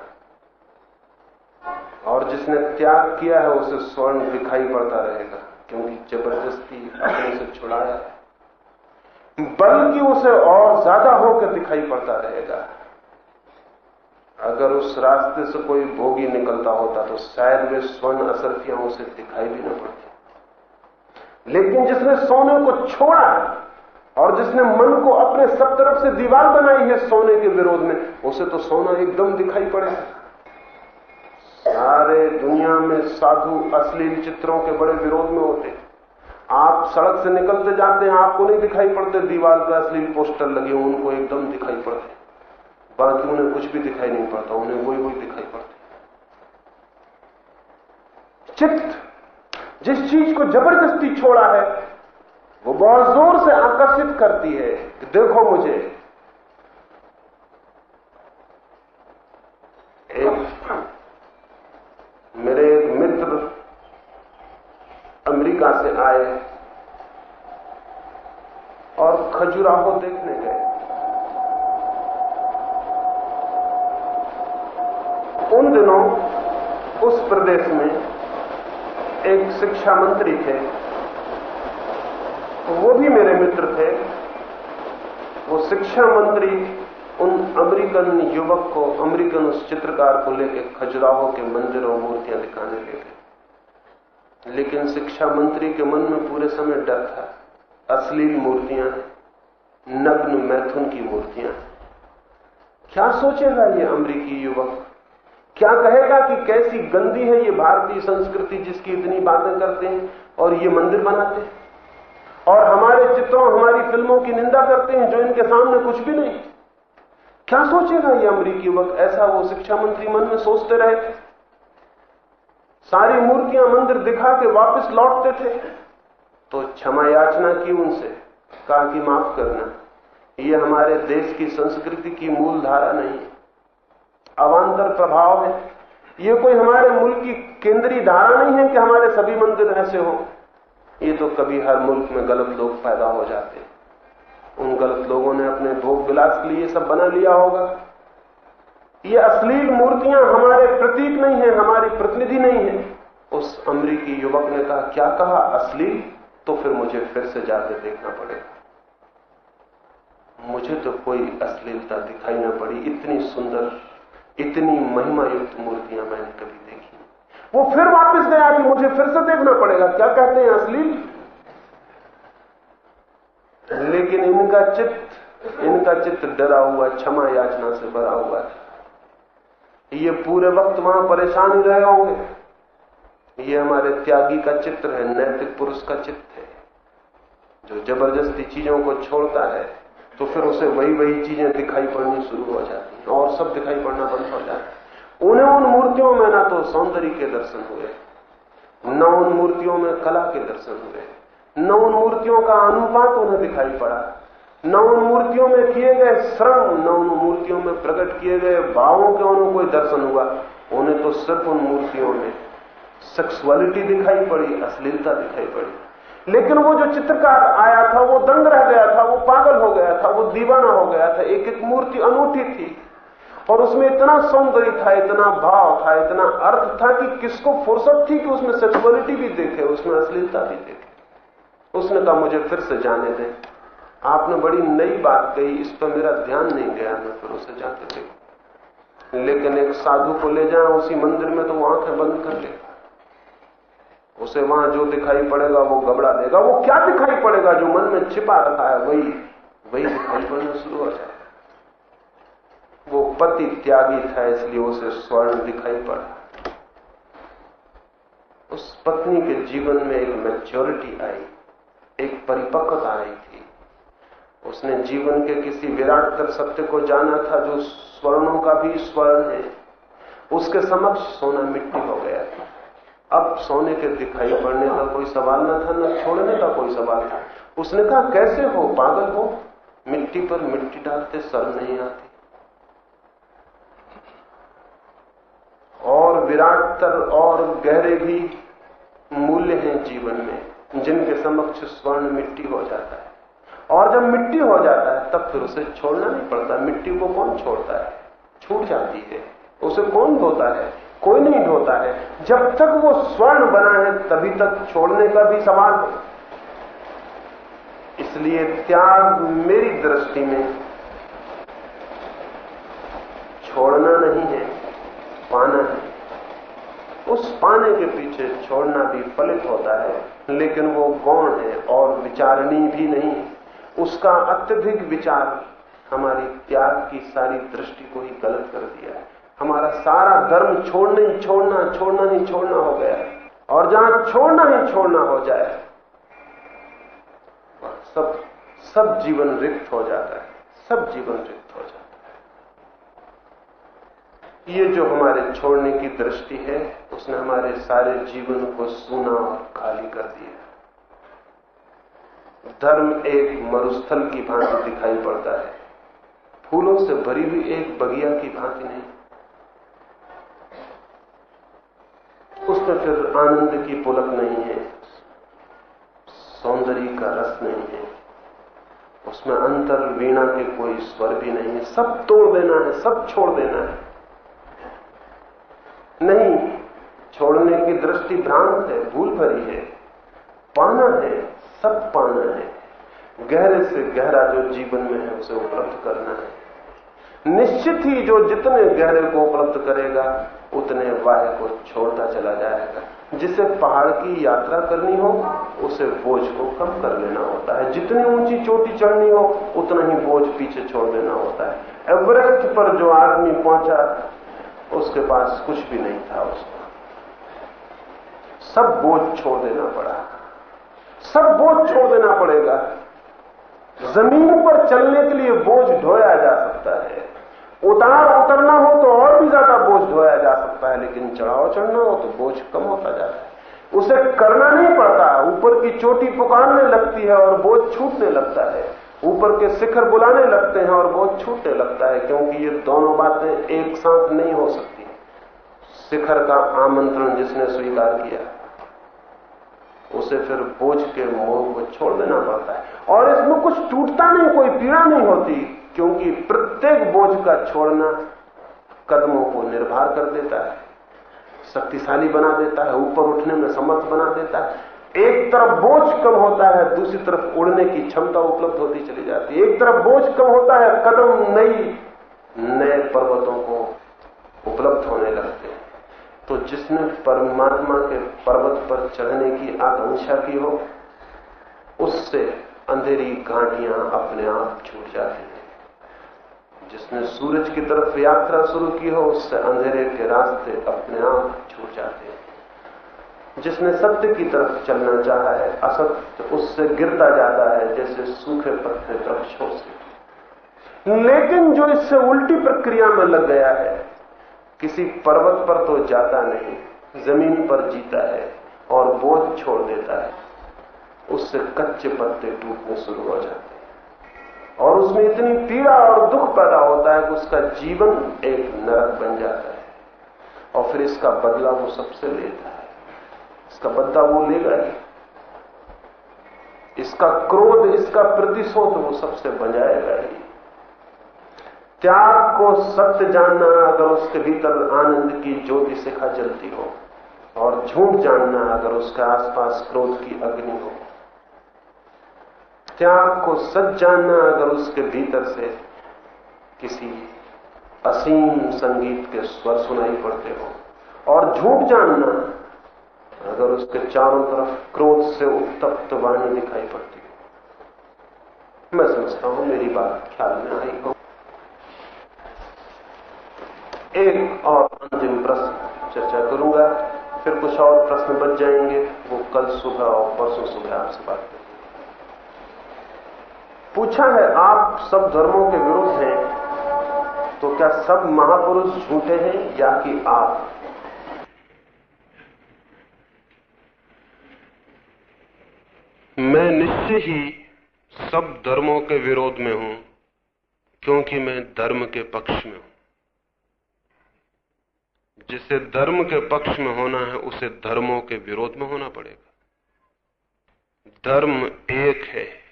और जिसने त्याग किया है, उसे स्वर्ण दिखाई पड़ता रहेगा, क्योंकि ज़बरदस्ती अपने से छुड़ाया है। बल्कि उसे और ज़्यादा होकर दिखाई पड़ता रहेगा। अगर उस रास्ते से कोई भोगी निकलता होता तो शायद वे स्वर्ण असरफियाँ उसे दिखाई भी न पड़ती। लेकिन जिसने सोने को छोड़ा और जिसने मन को अपने सब तरफ़ से दीवार बनाई है सोने के विरोध में, उसे तो सोना एकदम दिखाई पड़ेगा सारे दुनिया में साधु अश्लील चित्रों के बड़े विरोध में होते। आप सड़क से निकलते जाते हैं, आपको नहीं दिखाई पड़ते। दीवार पर अश्लील पोस्टर लगे उनको एकदम दिखाई पड़ते। बाकी उन्हें कुछ भी दिखाई नहीं पड़ता, उन्हें वही वही दिखाई पड़ते। चित्त जिस चीज़ को ज़बरदस्ती छोड़ा है वो बहुत ज़ोर से आकर्षित करती है कि देखो मुझे। एक मेरे एक मित्र अमेरिका से आए और खजुराहो देखने गए। उन दिनों उस प्रदेश में एक शिक्षा मंत्री थे वो भी मेरे मित्र थे वो शिक्षा मंत्री उन अमेरिकन युवक को, अमेरिकन उस चित्रकार को लेकर खजुराहो के मंदिर और मूर्तियाँ दिखाने ले गए। लेकिन शिक्षा मंत्री के मन में पूरे समय डर था। अश्लील मूर्तियाँ नग्न मैथुन की मूर्तियाँ क्या सोचेगा ये अमरीकी युवक? क्या कहेगा कि कैसी गंदी है ये भारतीय संस्कृति जिसकी इतनी बातें करते हैं और ये मंदिर बनाते हैं? और हमारे चित्रों, हमारी फ़िल्मों की निंदा करते हैं जो इनके सामने कुछ भी नहीं। क्या सोचेगा ये अमरीकी युवक ऐसा वो शिक्षा मंत्री मन में सोचते रहे। सारी मूर्तियाँ मंदिर दिखा के वापस लौटते थे। तो क्षमा याचना की उनसे, कहा कि माफ़ करना। ये हमारे देश की संस्कृति की मूल धारा नहीं है। अवान्तर प्रभाव है। ये कोई हमारे मुल्क की केंद्रीय धारा नहीं है कि हमारे सभी मंदिर ऐसे हों। ये तो कभी हर मुल्क में गलत लोग पैदा हो जाते उन गलत लोगों ने अपने भोग विलास के लिए सब बना लिया होगा। ये अश्लील मूर्तियाँ हमारे प्रतीक नहीं है, हमारी प्रतिनिधि नहीं है। उस अमरीकी युवक ने कहा, क्या कहा? अश्लील? तो फिर मुझे फिर से जाके देखना पड़ेगा। मुझे तो कोई अश्लीलता दिखाई ना पड़ी। इतनी सुंदर, इतनी महिमा युक्त मूर्तियाँ मैंने कभी वो फिर वापस गया कि मुझे फिर से देखना पड़ेगा। क्या कहते हैं अश्लील? लेकिन इनका चित्त इनका चित्त डरा हुआ, क्षमा याचना से भरा हुआ है। ये पूरे वक्त वहाँ परेशान ही रहे होंगे। ये हमारे त्यागी का चित्र है, नैतिक पुरुष का चित्त है। जो ज़बरदस्ती चीज़ों को छोड़ता है तो फिर उसे वही वही चीज़ें दिखाई पड़नी शुरू हो जाती हैं, और सब दिखाई पड़ना बंद हो जाता है। उन्हें उन मूर्तियों में ना तो सौंदर्य के दर्शन हुए, न उन मूर्तियों में कला के दर्शन हुए, न उन मूर्तियों का अनुपात उन्हें दिखाई पड़ा, न उन मूर्तियों में किए गए श्रम, न उन मूर्तियों में प्रकट किए गए भावों के उन्हें कोई दर्शन हुआ, उन्हें तो सिर्फ़ उन मूर्तियों में सेक्सुअलिटी दिखाई पड़ी, अश्लीलता दिखाई पड़ी। लेकिन वो जो चित्रकार आया था, वो दंग रह गया था, वो पागल हो गया था, वो दीवाना हो गया था एक एक मूर्ति अनूठी थी। और उसमें इतना सौंदर्य था, इतना भाव था, इतना अर्थ था कि किसको फुर्सत थी कि उसमें सेक्सुअलिटी भी देखे, उसमें अश्लीलता भी देखे। उसने कहा, मुझे फिर से जाने दें। आपने बड़ी नई बात कही, इस पर मेरा ध्यान नहीं गया, मैं फिर उसे जाके देखू। लेकिन एक साधु को ले जाए, उसी मंदिर में तो वो आँखें बंद कर लेगा उसे वहाँ जो दिखाई पड़ेगा, वो गबड़ा देगा। वो क्या दिखाई पड़ेगा जो मन में छिपा रखा है? वही वही दिखाई पड़ना शुरू हो जाए वो पति त्यागी था, इसलिए उसे स्वर्ण दिखाई पड़ा। उस पत्नी के जीवन में एक मैच्योरिटी आई, एक परिपक्वता आई थी। उसने जीवन के किसी विराट कर सत्य को जाना था, जो स्वर्णों का भी स्वर्ण है। उसके समक्ष सोना मिट्टी हो गया था। अब सोने के दिखाई पड़ने का कोई सवाल न था, न छोड़ने का कोई सवाल था। उसने कहा, कैसे हो, पागल हो? मिट्टी पर मिट्टी डालते सर नहीं आती। विराटतर और गहरे भी मूल्य हैं जीवन में, जिनके समक्ष स्वर्ण मिट्टी हो जाता है। और जब मिट्टी हो जाता है, तब फिर उसे छोड़ना नहीं पड़ता। मिट्टी को कौन छोड़ता है? छूट जाती है। उसे कौन धोता है? कोई नहीं धोता है। जब तक वो स्वर्ण बना है, तभी तक छोड़ने का भी सवाल है। इसलिए त्याग मेरी दृष्टि में छोड़ना नहीं है, पाना है। उस पाने के पीछे छोड़ना भी फलित होता है, लेकिन वो गौण है और विचारणी भी नहीं उसका अत्यधिक विचार हमारी त्याग की सारी दृष्टि को ही गलत कर दिया है। हमारा सारा धर्म छोड़ना ही छोड़ना छोड़ना ही छोड़ना हो गया है। और जहाँ छोड़ना ही छोड़ना हो जाए सब सब जीवन रिक्त हो जाता है। सब जीवन रिक्त हो जाता है ये जो हमारे छोड़ने की दृष्टि है, उसने हमारे सारे जीवन को सूना और खाली कर दिया धर्म एक मरुस्थल की भांति दिखाई पड़ता है। फूलों से भरी हुई एक बगिया की भांति नहीं। उसमें फिर आनंद की पुलक नहीं है, सौंदर्य का रस नहीं है। उसमें अंतर वीणा के कोई स्वर भी नहीं है। सब तोड़ देना है, सब छोड़ देना है। नहीं, छोड़ने की दृष्टि भ्रांत है, भूल भरी है। पाना है, सब पाना है। गहरे से गहरा जो जीवन में है, उसे उपलब्ध करना है। निश्चित ही जो जितने गहरे को उपलब्ध करेगा, उतने वाय को छोड़ता चला जाएगा। जिसे पहाड़ की यात्रा करनी हो, उसे बोझ को कम कर लेना होता है। जितनी ऊँची चोटी चढ़नी हो, उतना ही बोझ पीछे छोड़ देना होता है। एवरेस्ट पर जो आदमी पहुँचा उसके पास कुछ भी नहीं था उसको। सब बोझ छोड़ देना पड़ा। सब बोझ छोड़ देना पड़ेगा। ज़मीन पर चलने के लिए बोझ ढोया जा सकता है। उतार उतरना हो तो और भी ज़्यादा बोझ ढोया जा सकता है, लेकिन चढ़ाव चढ़ना हो तो बोझ कम होता जाता है। उसे करना नहीं पड़ता। ऊपर की चोटी पुकारने लगती है और बोझ छूटने लगता है। ऊपर के शिखर बुलाने लगते हैं और बोझ छूटने लगता है, क्योंकि ये दोनों बातें एक साथ नहीं हो सकती। शिखर का आमंत्रण जिसने स्वीकार किया, उसे फिर बोझ के मोह को छोड़ देना पड़ता है। और इसमें कुछ टूटता नहीं, कोई पीड़ा नहीं होती, क्योंकि प्रत्येक बोझ का छोड़ना कदमों को निर्भर कर देता है, शक्तिशाली बना देता है, ऊपर उठने में समर्थ बना देता है। एक तरफ़ बोझ कम होता है, दूसरी तरफ़ उड़ने की क्षमता उपलब्ध होती चली जाती है। एक तरफ़ बोझ कम होता है, कदम नई, नए पर्वतों को उपलब्ध होने लगते हैं। तो जिसने परमात्मा के पर्वत पर चढ़ने की आकांक्षा की हो, उससे अंधेरी घाटियाँ अपने आप छूट जाती हैं। जिसने सूरज की तरफ़ यात्रा शुरू की हो, उससे अंधेरे के रास्ते अपने आप छूट जाते हैं। जिसने सत्य की तरफ़ चलना चाहा है, असत्य उससे गिरता जाता है, जैसे सूखे पत्ते वृक्षों से। लेकिन जो इससे उल्टी प्रक्रिया में लग गया है, किसी पर्वत पर तो जाता नहीं, ज़मीन पर जीता है और बोझ छोड़ देता है। उससे कच्चे पत्ते टूटने शुरू हो जाते हैं। और उसमें इतनी पीड़ा और दुख पैदा होता है कि उसका जीवन एक नरक बन जाता है। और फिर इसका बदला वो सबसे लेता है। इसका बदला वो लेगा ही। इसका क्रोध, इसका प्रतिशोध वो सबसे बजाएगा ही। त्याग को सत्य जानना, अगर उसके भीतर आनंद की ज्योति शिखा जलती हो, और झूठ जानना, अगर उसके आसपास क्रोध की अग्नि हो। त्याग को सच जानना, अगर उसके भीतर से किसी असीम संगीत के स्वर सुनाई पड़ते हो। और झूठ जानना अगर उसके चारों तरफ़ क्रोध से उत्तप्त वाणी दिखाई पड़ती हो, मैं समझता हूँ मेरी बात ख्याल में आई हो। एक और अंतिम प्रश्न चर्चा करूँगा, फिर कुछ और प्रश्न बच जाएँगे, वो कल सुबह और परसों सुबह आपसे बात करेंगे। पूछा है, आप सब धर्मों के विरुद्ध हैं तो क्या सब महापुरुष झूठे हैं या कि आप? मैं निश्चय ही सब धर्मों के विरोध में हूँ, क्योंकि मैं धर्म के पक्ष में हूँ। जिसे धर्म के पक्ष में होना है, उसे धर्मों के विरोध में होना पड़ेगा। धर्म एक है।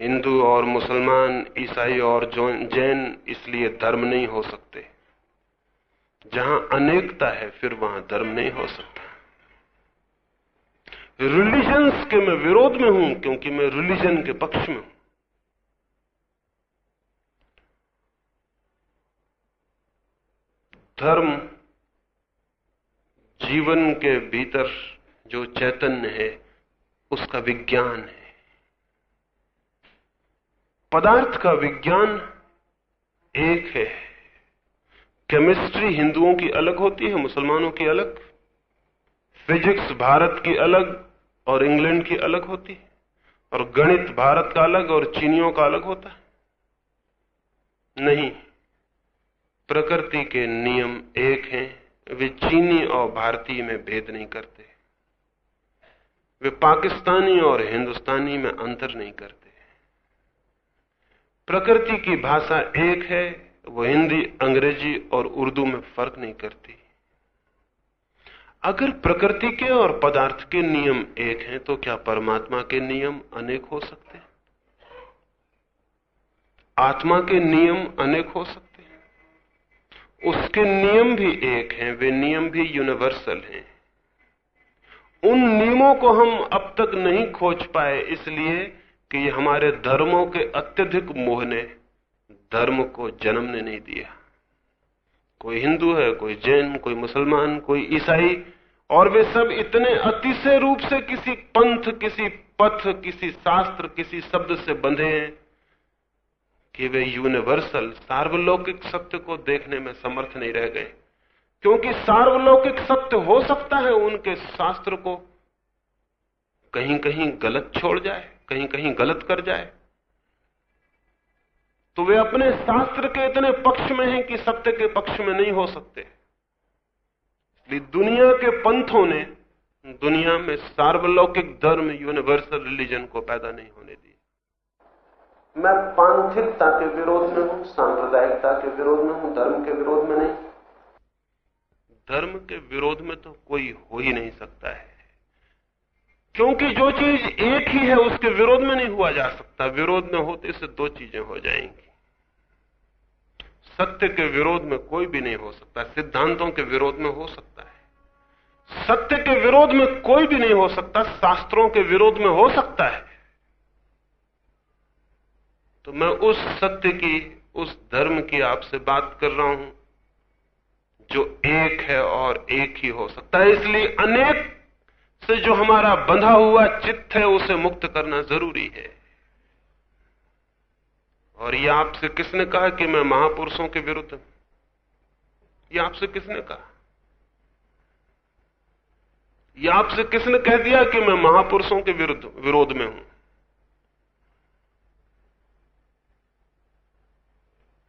हिंदू और मुसलमान, ईसाई और जैन इसलिए धर्म नहीं हो सकते। जहाँ अनेकता है, फिर वहाँ धर्म नहीं हो सकता। रिलीजन्स के मैं विरोध में हूँ, क्योंकि मैं रिलीजन के पक्ष में हूँ। धर्म जीवन के भीतर जो चैतन्य है, उसका विज्ञान है। पदार्थ का विज्ञान एक है। केमिस्ट्री हिंदुओं की अलग होती है, मुसलमानों की अलग। फिजिक्स भारत की अलग और इंग्लैंड की अलग होती है। और गणित भारत का अलग और चीनियों का अलग होता है। नहीं, प्रकृति के नियम एक हैं, वे चीनी और भारतीय में भेद नहीं करते। वे पाकिस्तानी और हिंदुस्तानी में अंतर नहीं करते। प्रकृति की भाषा एक है, वो हिंदी, अंग्रेज़ी और उर्दू में फ़र्क नहीं करती। अगर प्रकृति के और पदार्थ के नियम एक हैं तो क्या परमात्मा के नियम अनेक हो सकते हैं? आत्मा के नियम अनेक हो सकते हैं। उसके नियम भी एक हैं, वे नियम भी यूनिवर्सल हैं। उन नियमों को हम अब तक नहीं खोज पाए, इसलिए कि हमारे धर्मों के अत्यधिक मोह ने धर्म को जन्मने नहीं दिया। कोई हिंदू है, कोई जैन, कोई मुसलमान, कोई ईसाई, और वे सब इतने अतिशय रूप से किसी पंथ, किसी पथ, किसी शास्त्र, किसी शब्द से बंधे हैं कि वे यूनिवर्सल सार्वलौकिक सत्य को देखने में समर्थ नहीं रह गए। क्योंकि सार्वलौकिक सत्य हो सकता है उनके शास्त्र को कहीं कहीं गलत छोड़ जाए कहीं कहीं गलत कर जाए। तो वे अपने शास्त्र के इतने पक्ष में हैं कि सत्य के पक्ष में नहीं हो सकते। इसलिए दुनिया के पंथों ने दुनिया में सार्वलौकिक धर्म यूनिवर्सल रिलीजन को पैदा नहीं होने दिया मैं पांथिकता के विरोध में हूँ, सांप्रदायिकता के विरोध में हूँ, धर्म के विरोध में नहीं। धर्म के विरोध में तो कोई हो ही नहीं सकता है। क्योंकि जो चीज़ एक ही है, उसके विरोध में नहीं हुआ जा सकता। विरोध में होते से दो चीज़ें हो जाएँगी। सत्य के विरोध में कोई भी नहीं हो सकता, सिद्धांतों के विरोध में हो सकता है। सत्य के विरोध में कोई भी नहीं हो सकता, शास्त्रों के विरोध में हो सकता है। तो मैं उस सत्य की, उस धर्म की आपसे बात कर रहा हूँ, जो एक है और एक ही हो सकता है। इसलिए अनेक से जो हमारा बंधा हुआ चित्त है, उसे मुक्त करना ज़रूरी है। और यह आपसे किसने कहा कि मैं महापुरुषों के विरुद्ध हूँ? यह आपसे किसने कहा? यह आपसे किसने कह दिया कि मैं महापुरुषों के विरुद्ध, विरोध में हूँ?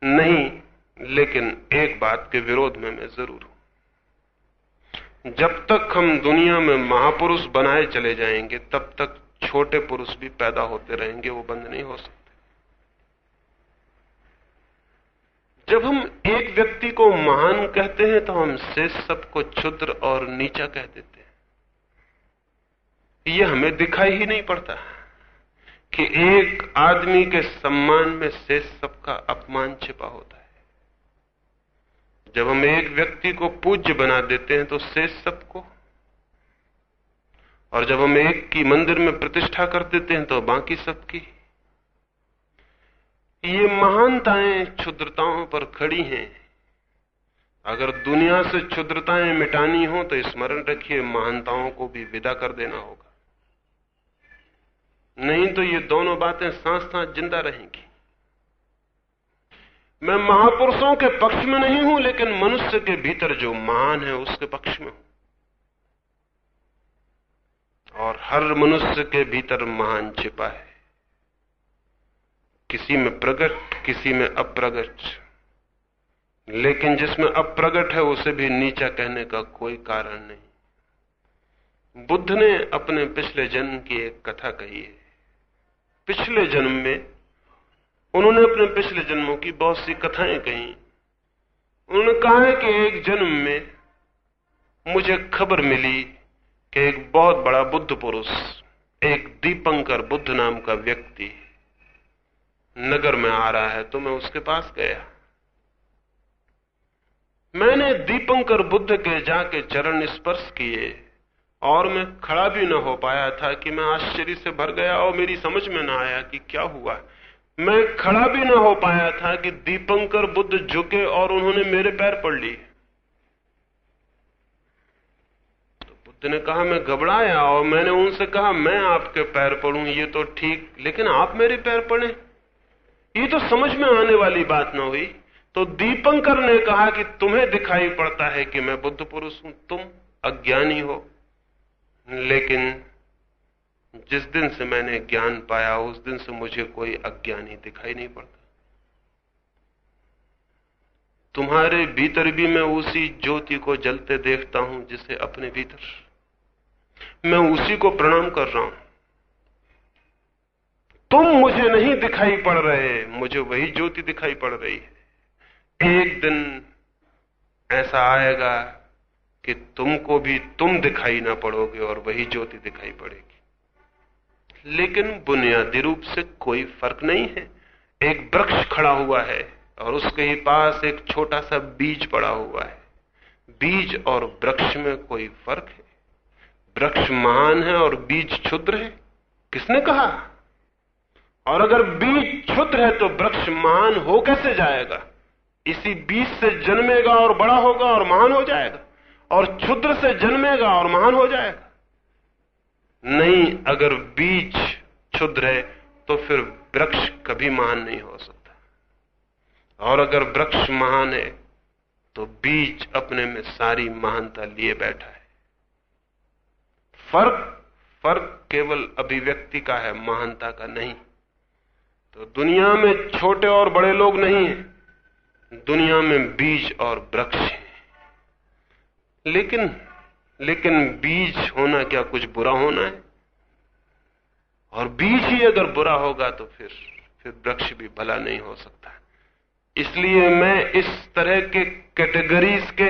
नहीं, लेकिन एक बात के विरोध में मैं ज़रूर हूँ। जब तक हम दुनिया में महापुरुष बनाए चले जाएँगे, तब तक छोटे पुरुष भी पैदा होते रहेंगे, वो बंद नहीं हो सकते। जब हम एक व्यक्ति को महान कहते हैं तो हम शेष सबको क्षुद्र और नीचा कह देते हैं। यह हमें दिखाई ही नहीं पड़ता कि एक आदमी के सम्मान में शेष सबका अपमान छिपा होता है। जब हम एक व्यक्ति को पूज्य बना देते हैं तो शेष सबको। और जब हम एक की मंदिर में प्रतिष्ठा कर देते हैं तो बाकी सबकी। ये महानताएँ क्षुद्रताओं पर खड़ी हैं। अगर दुनिया से क्षुद्रताएँ मिटानी हो तो स्मरण रखिए, महानताओं को भी विदा कर देना होगा। नहीं तो ये दोनों बातें सांस सांस ज़िंदा रहेंगी। मैं महापुरुषों के पक्ष में नहीं हूँ, लेकिन मनुष्य के भीतर जो महान है, उसके पक्ष में हूँ। और हर मनुष्य के भीतर महान छिपा है। किसी में प्रकट किसी में अप्रगट। लेकिन जिसमें अप्रगट है, उसे भी नीचा कहने का कोई कारण नहीं। बुद्ध ने अपने पिछले जन्म की एक कथा कही है। पिछले जन्म में उन्होंने अपने पिछले जन्मों की बहुत सी कथाएँ कही। उन्होंने कहा है कि एक जन्म में मुझे खबर मिली कि एक बहुत बड़ा बुद्ध पुरुष, एक दीपंकर बुद्ध नाम का व्यक्ति नगर में आ रहा है तो मैं उसके पास गया। मैंने दीपंकर बुद्ध के जाके चरण स्पर्श किए और मैं खड़ा भी ना हो पाया था कि मैं आश्चर्य से भर गया और मेरी समझ में ना आया कि क्या हुआ। मैं खड़ा भी ना हो पाया था कि दीपंकर बुद्ध झुके और उन्होंने मेरे पैर पड़ लिए। तो बुद्ध ने कहा, मैं घबराया और मैंने उनसे कहा, मैं आपके पैर पड़ूं ये तो ठीक, लेकिन आप मेरे पैर पड़े ये तो समझ में आने वाली बात ना हुई। तो दीपंकर ने कहा कि तुम्हें दिखाई पड़ता है कि मैं बुद्ध पुरुष हूँ, तुम अज्ञानी हो। लेकिन जिस दिन से मैंने ज्ञान पाया, उस दिन से मुझे कोई अज्ञानी दिखाई नहीं पड़ता। तुम्हारे भीतर भी मैं उसी ज्योति को जलते देखता हूँ, जिसे अपने भीतर। मैं उसी को प्रणाम कर रहा हूँ। तुम मुझे नहीं दिखाई पड़ रहे, मुझे वही ज्योति दिखाई पड़ रही है। एक दिन ऐसा आएगा कि तुमको भी तुम दिखाई ना पड़ोगे और वही ज्योति दिखाई पड़ेगी। लेकिन बुनियादी रूप से कोई फ़र्क नहीं है। एक वृक्ष खड़ा हुआ है और उसके ही पास एक छोटा सा बीज पड़ा हुआ है। बीज और वृक्ष में कोई फ़र्क है। वृक्ष महान है और बीज क्षुद्र है। किसने कहा? और अगर बीज क्षुद्र है तो वृक्ष महान हो कैसे जाएगा? इसी बीज से जन्मेगा और बड़ा होगा और महान हो जाएगा। और क्षुद्र से जन्मेगा और महान हो जाएगा। नहीं, अगर बीज क्षुद्र है तो फिर वृक्ष कभी महान नहीं हो सकता। और अगर वृक्ष महान है तो बीज अपने में सारी महानता लिए बैठा है। फ़र्क फ़र्क केवल अभिव्यक्ति का है, महानता का नहीं। तो दुनिया में छोटे और बड़े लोग नहीं हैं, दुनिया में बीज और वृक्ष हैं। लेकिन लेकिन बीज होना क्या कुछ बुरा होना है? और बीज ही अगर बुरा होगा तो फिर फिर वृक्ष भी भला नहीं हो सकता। इसलिए मैं इस तरह के कैटेगरीज के,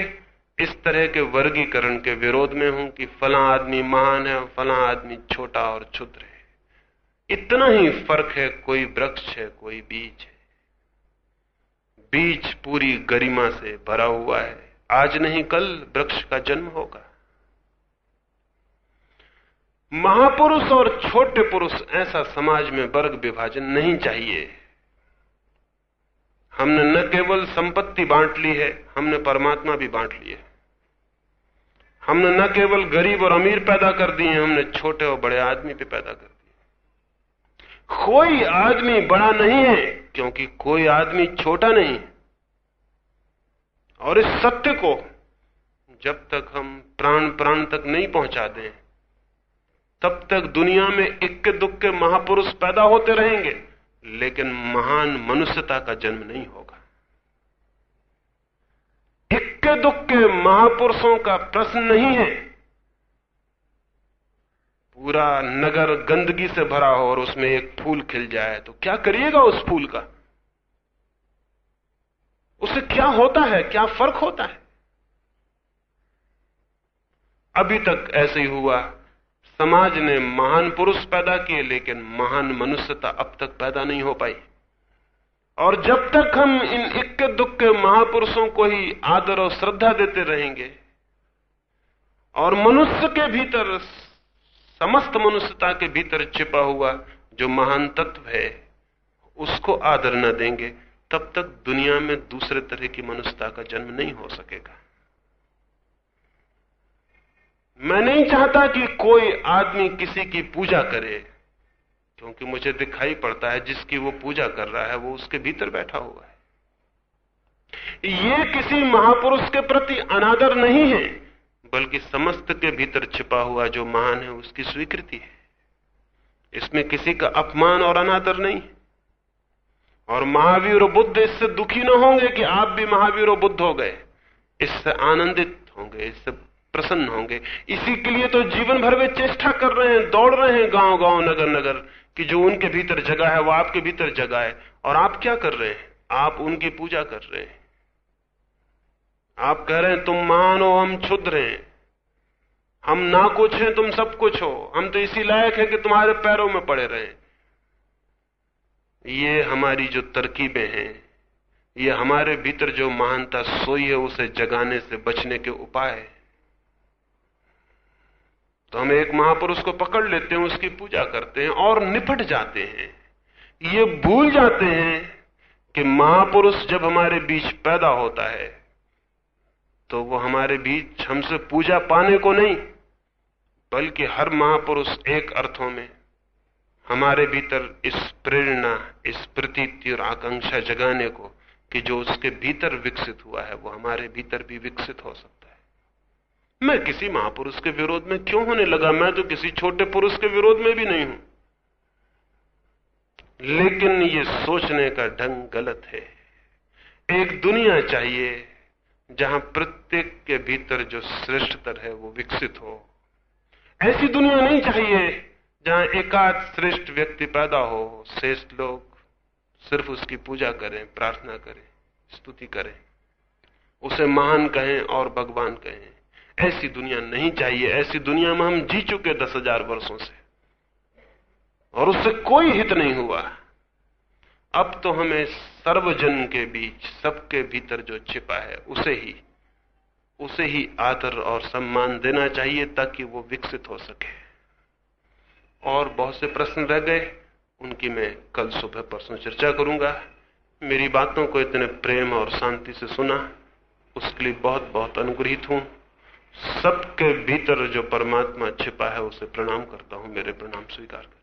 इस तरह के वर्गीकरण के विरोध में हूँ कि फला आदमी महान है और फला आदमी छोटा और क्षुद्र है। इतना ही फ़र्क है कोई वृक्ष है, कोई बीज है। बीज पूरी गरिमा से भरा हुआ है। आज नहीं, कल वृक्ष का जन्म होगा। महापुरुष और छोटे पुरुष ऐसा समाज में वर्ग विभाजन नहीं चाहिए। हमने न केवल संपत्ति बांट ली है, हमने परमात्मा भी बांट लिए हमने न केवल गरीब और अमीर पैदा कर दिए हमने छोटे और बड़े आदमी भी पैदा कर दिए। कोई आदमी बड़ा नहीं है, क्योंकि कोई आदमी छोटा नहीं और इस सत्य को जब तक हम प्राण प्राण तक नहीं पहुँचा दें तब तक दुनिया में इक्के दुक्के महापुरुष पैदा होते रहेंगे, लेकिन महान मनुष्यता का जन्म नहीं होगा। इक्के दुक्के महापुरुषों का प्रश्न नहीं है। पूरा नगर गंदगी से भरा हो और उसमें एक फूल खिल जाए तो क्या करिएगा उस फूल का? उसे क्या होता है? क्या फ़र्क होता है? अभी तक ऐसे ही हुआ। समाज ने महान पुरुष पैदा किए, लेकिन महान मनुष्यता अब तक पैदा नहीं हो पाई। और जब तक हम इन इक्के दुक्के महापुरुषों को ही आदर और श्रद्धा देते रहेंगे, और मनुष्य के भीतर, समस्त मनुष्यता के भीतर छिपा हुआ जो महान तत्व है, उसको आदर न देंगे, तब तक दुनिया में दूसरे तरह की मनुष्यता का जन्म नहीं हो सकेगा। मैं नहीं चाहता कि कोई आदमी किसी की पूजा करे, क्योंकि मुझे दिखाई पड़ता है जिसकी वो पूजा कर रहा है, वो उसके भीतर बैठा हुआ है। ये किसी महापुरुष के प्रति अनादर नहीं है, बल्कि समस्त के भीतर छिपा हुआ जो महान है, उसकी स्वीकृति है। इसमें किसी का अपमान और अनादर नहीं। और महावीर बुद्ध इससे दुखी ना होंगे कि आप भी महावीर बुद्ध हो गए। इससे आनंदित होंगे, इससे प्रसन्न होंगे। इसी के लिए तो जीवन भर वे चेष्टा कर रहे हैं, दौड़ रहे हैं गाँव गाँव नगर नगर कि जो उनके भीतर जगह है, वो आपके भीतर जगह है। और आप क्या कर रहे हैं? आप उनकी पूजा कर रहे हैं। आप कह रहे हैं, तुम मान हम क्षुद्र हैं। हम ना कुछ हैं, तुम सब कुछ हो। हम तो इसी लायक हैं कि तुम्हारे पैरों में पड़े रहे। ये हमारी जो तरकीबें हैं, ये हमारे भीतर जो महानता सोई है, उसे जगाने से बचने के उपाय है। हम एक महापुरुष को पकड़ लेते हैं, उसकी पूजा करते हैं और निपट जाते हैं। ये भूल जाते हैं कि महापुरुष जब हमारे बीच पैदा होता है तो वो हमारे बीच हमसे पूजा पाने को नहीं, बल्कि हर महापुरुष एक अर्थों में हमारे भीतर इस प्रेरणा, इस प्रतीति और आकांक्षा जगाने को कि जो उसके भीतर विकसित हुआ है, वो हमारे भीतर भी विकसित हो सकता मैं किसी महापुरुष के विरोध में क्यों होने लगा? मैं तो किसी छोटे पुरुष के विरोध में भी नहीं हूँ। लेकिन ये सोचने का ढंग गलत है। एक दुनिया चाहिए जहाँ प्रत्येक के भीतर जो श्रेष्ठतर है वो विकसित हो। ऐसी दुनिया नहीं चाहिए जहाँ एकाध श्रेष्ठ व्यक्ति पैदा हो। श्रेष्ठ लोग सिर्फ़ उसकी पूजा करें, प्रार्थना करें, स्तुति करें। उसे महान कहें और भगवान कहें। ऐसी दुनिया नहीं चाहिए, ऐसी दुनिया में हम जी चुके दस हज़ार वर्षों से। और उससे कोई हित नहीं हुआ। अब तो हमें सर्वजन के बीच, सबके भीतर जो छिपा है, उसे ही उसे ही आदर और सम्मान देना चाहिए ताकि वो विकसित हो सके। और बहुत से प्रश्न रह गए, उनकी मैं कल सुबह परसों चर्चा करूँगा। मेरी बातों को इतने प्रेम और शांति से सुना। उसके लिए बहुत बहुत अनुग्रहित हूँ। सबके भीतर जो परमात्मा छिपा है उसे प्रणाम करता हूँ मेरे प्रणाम स्वीकार करें।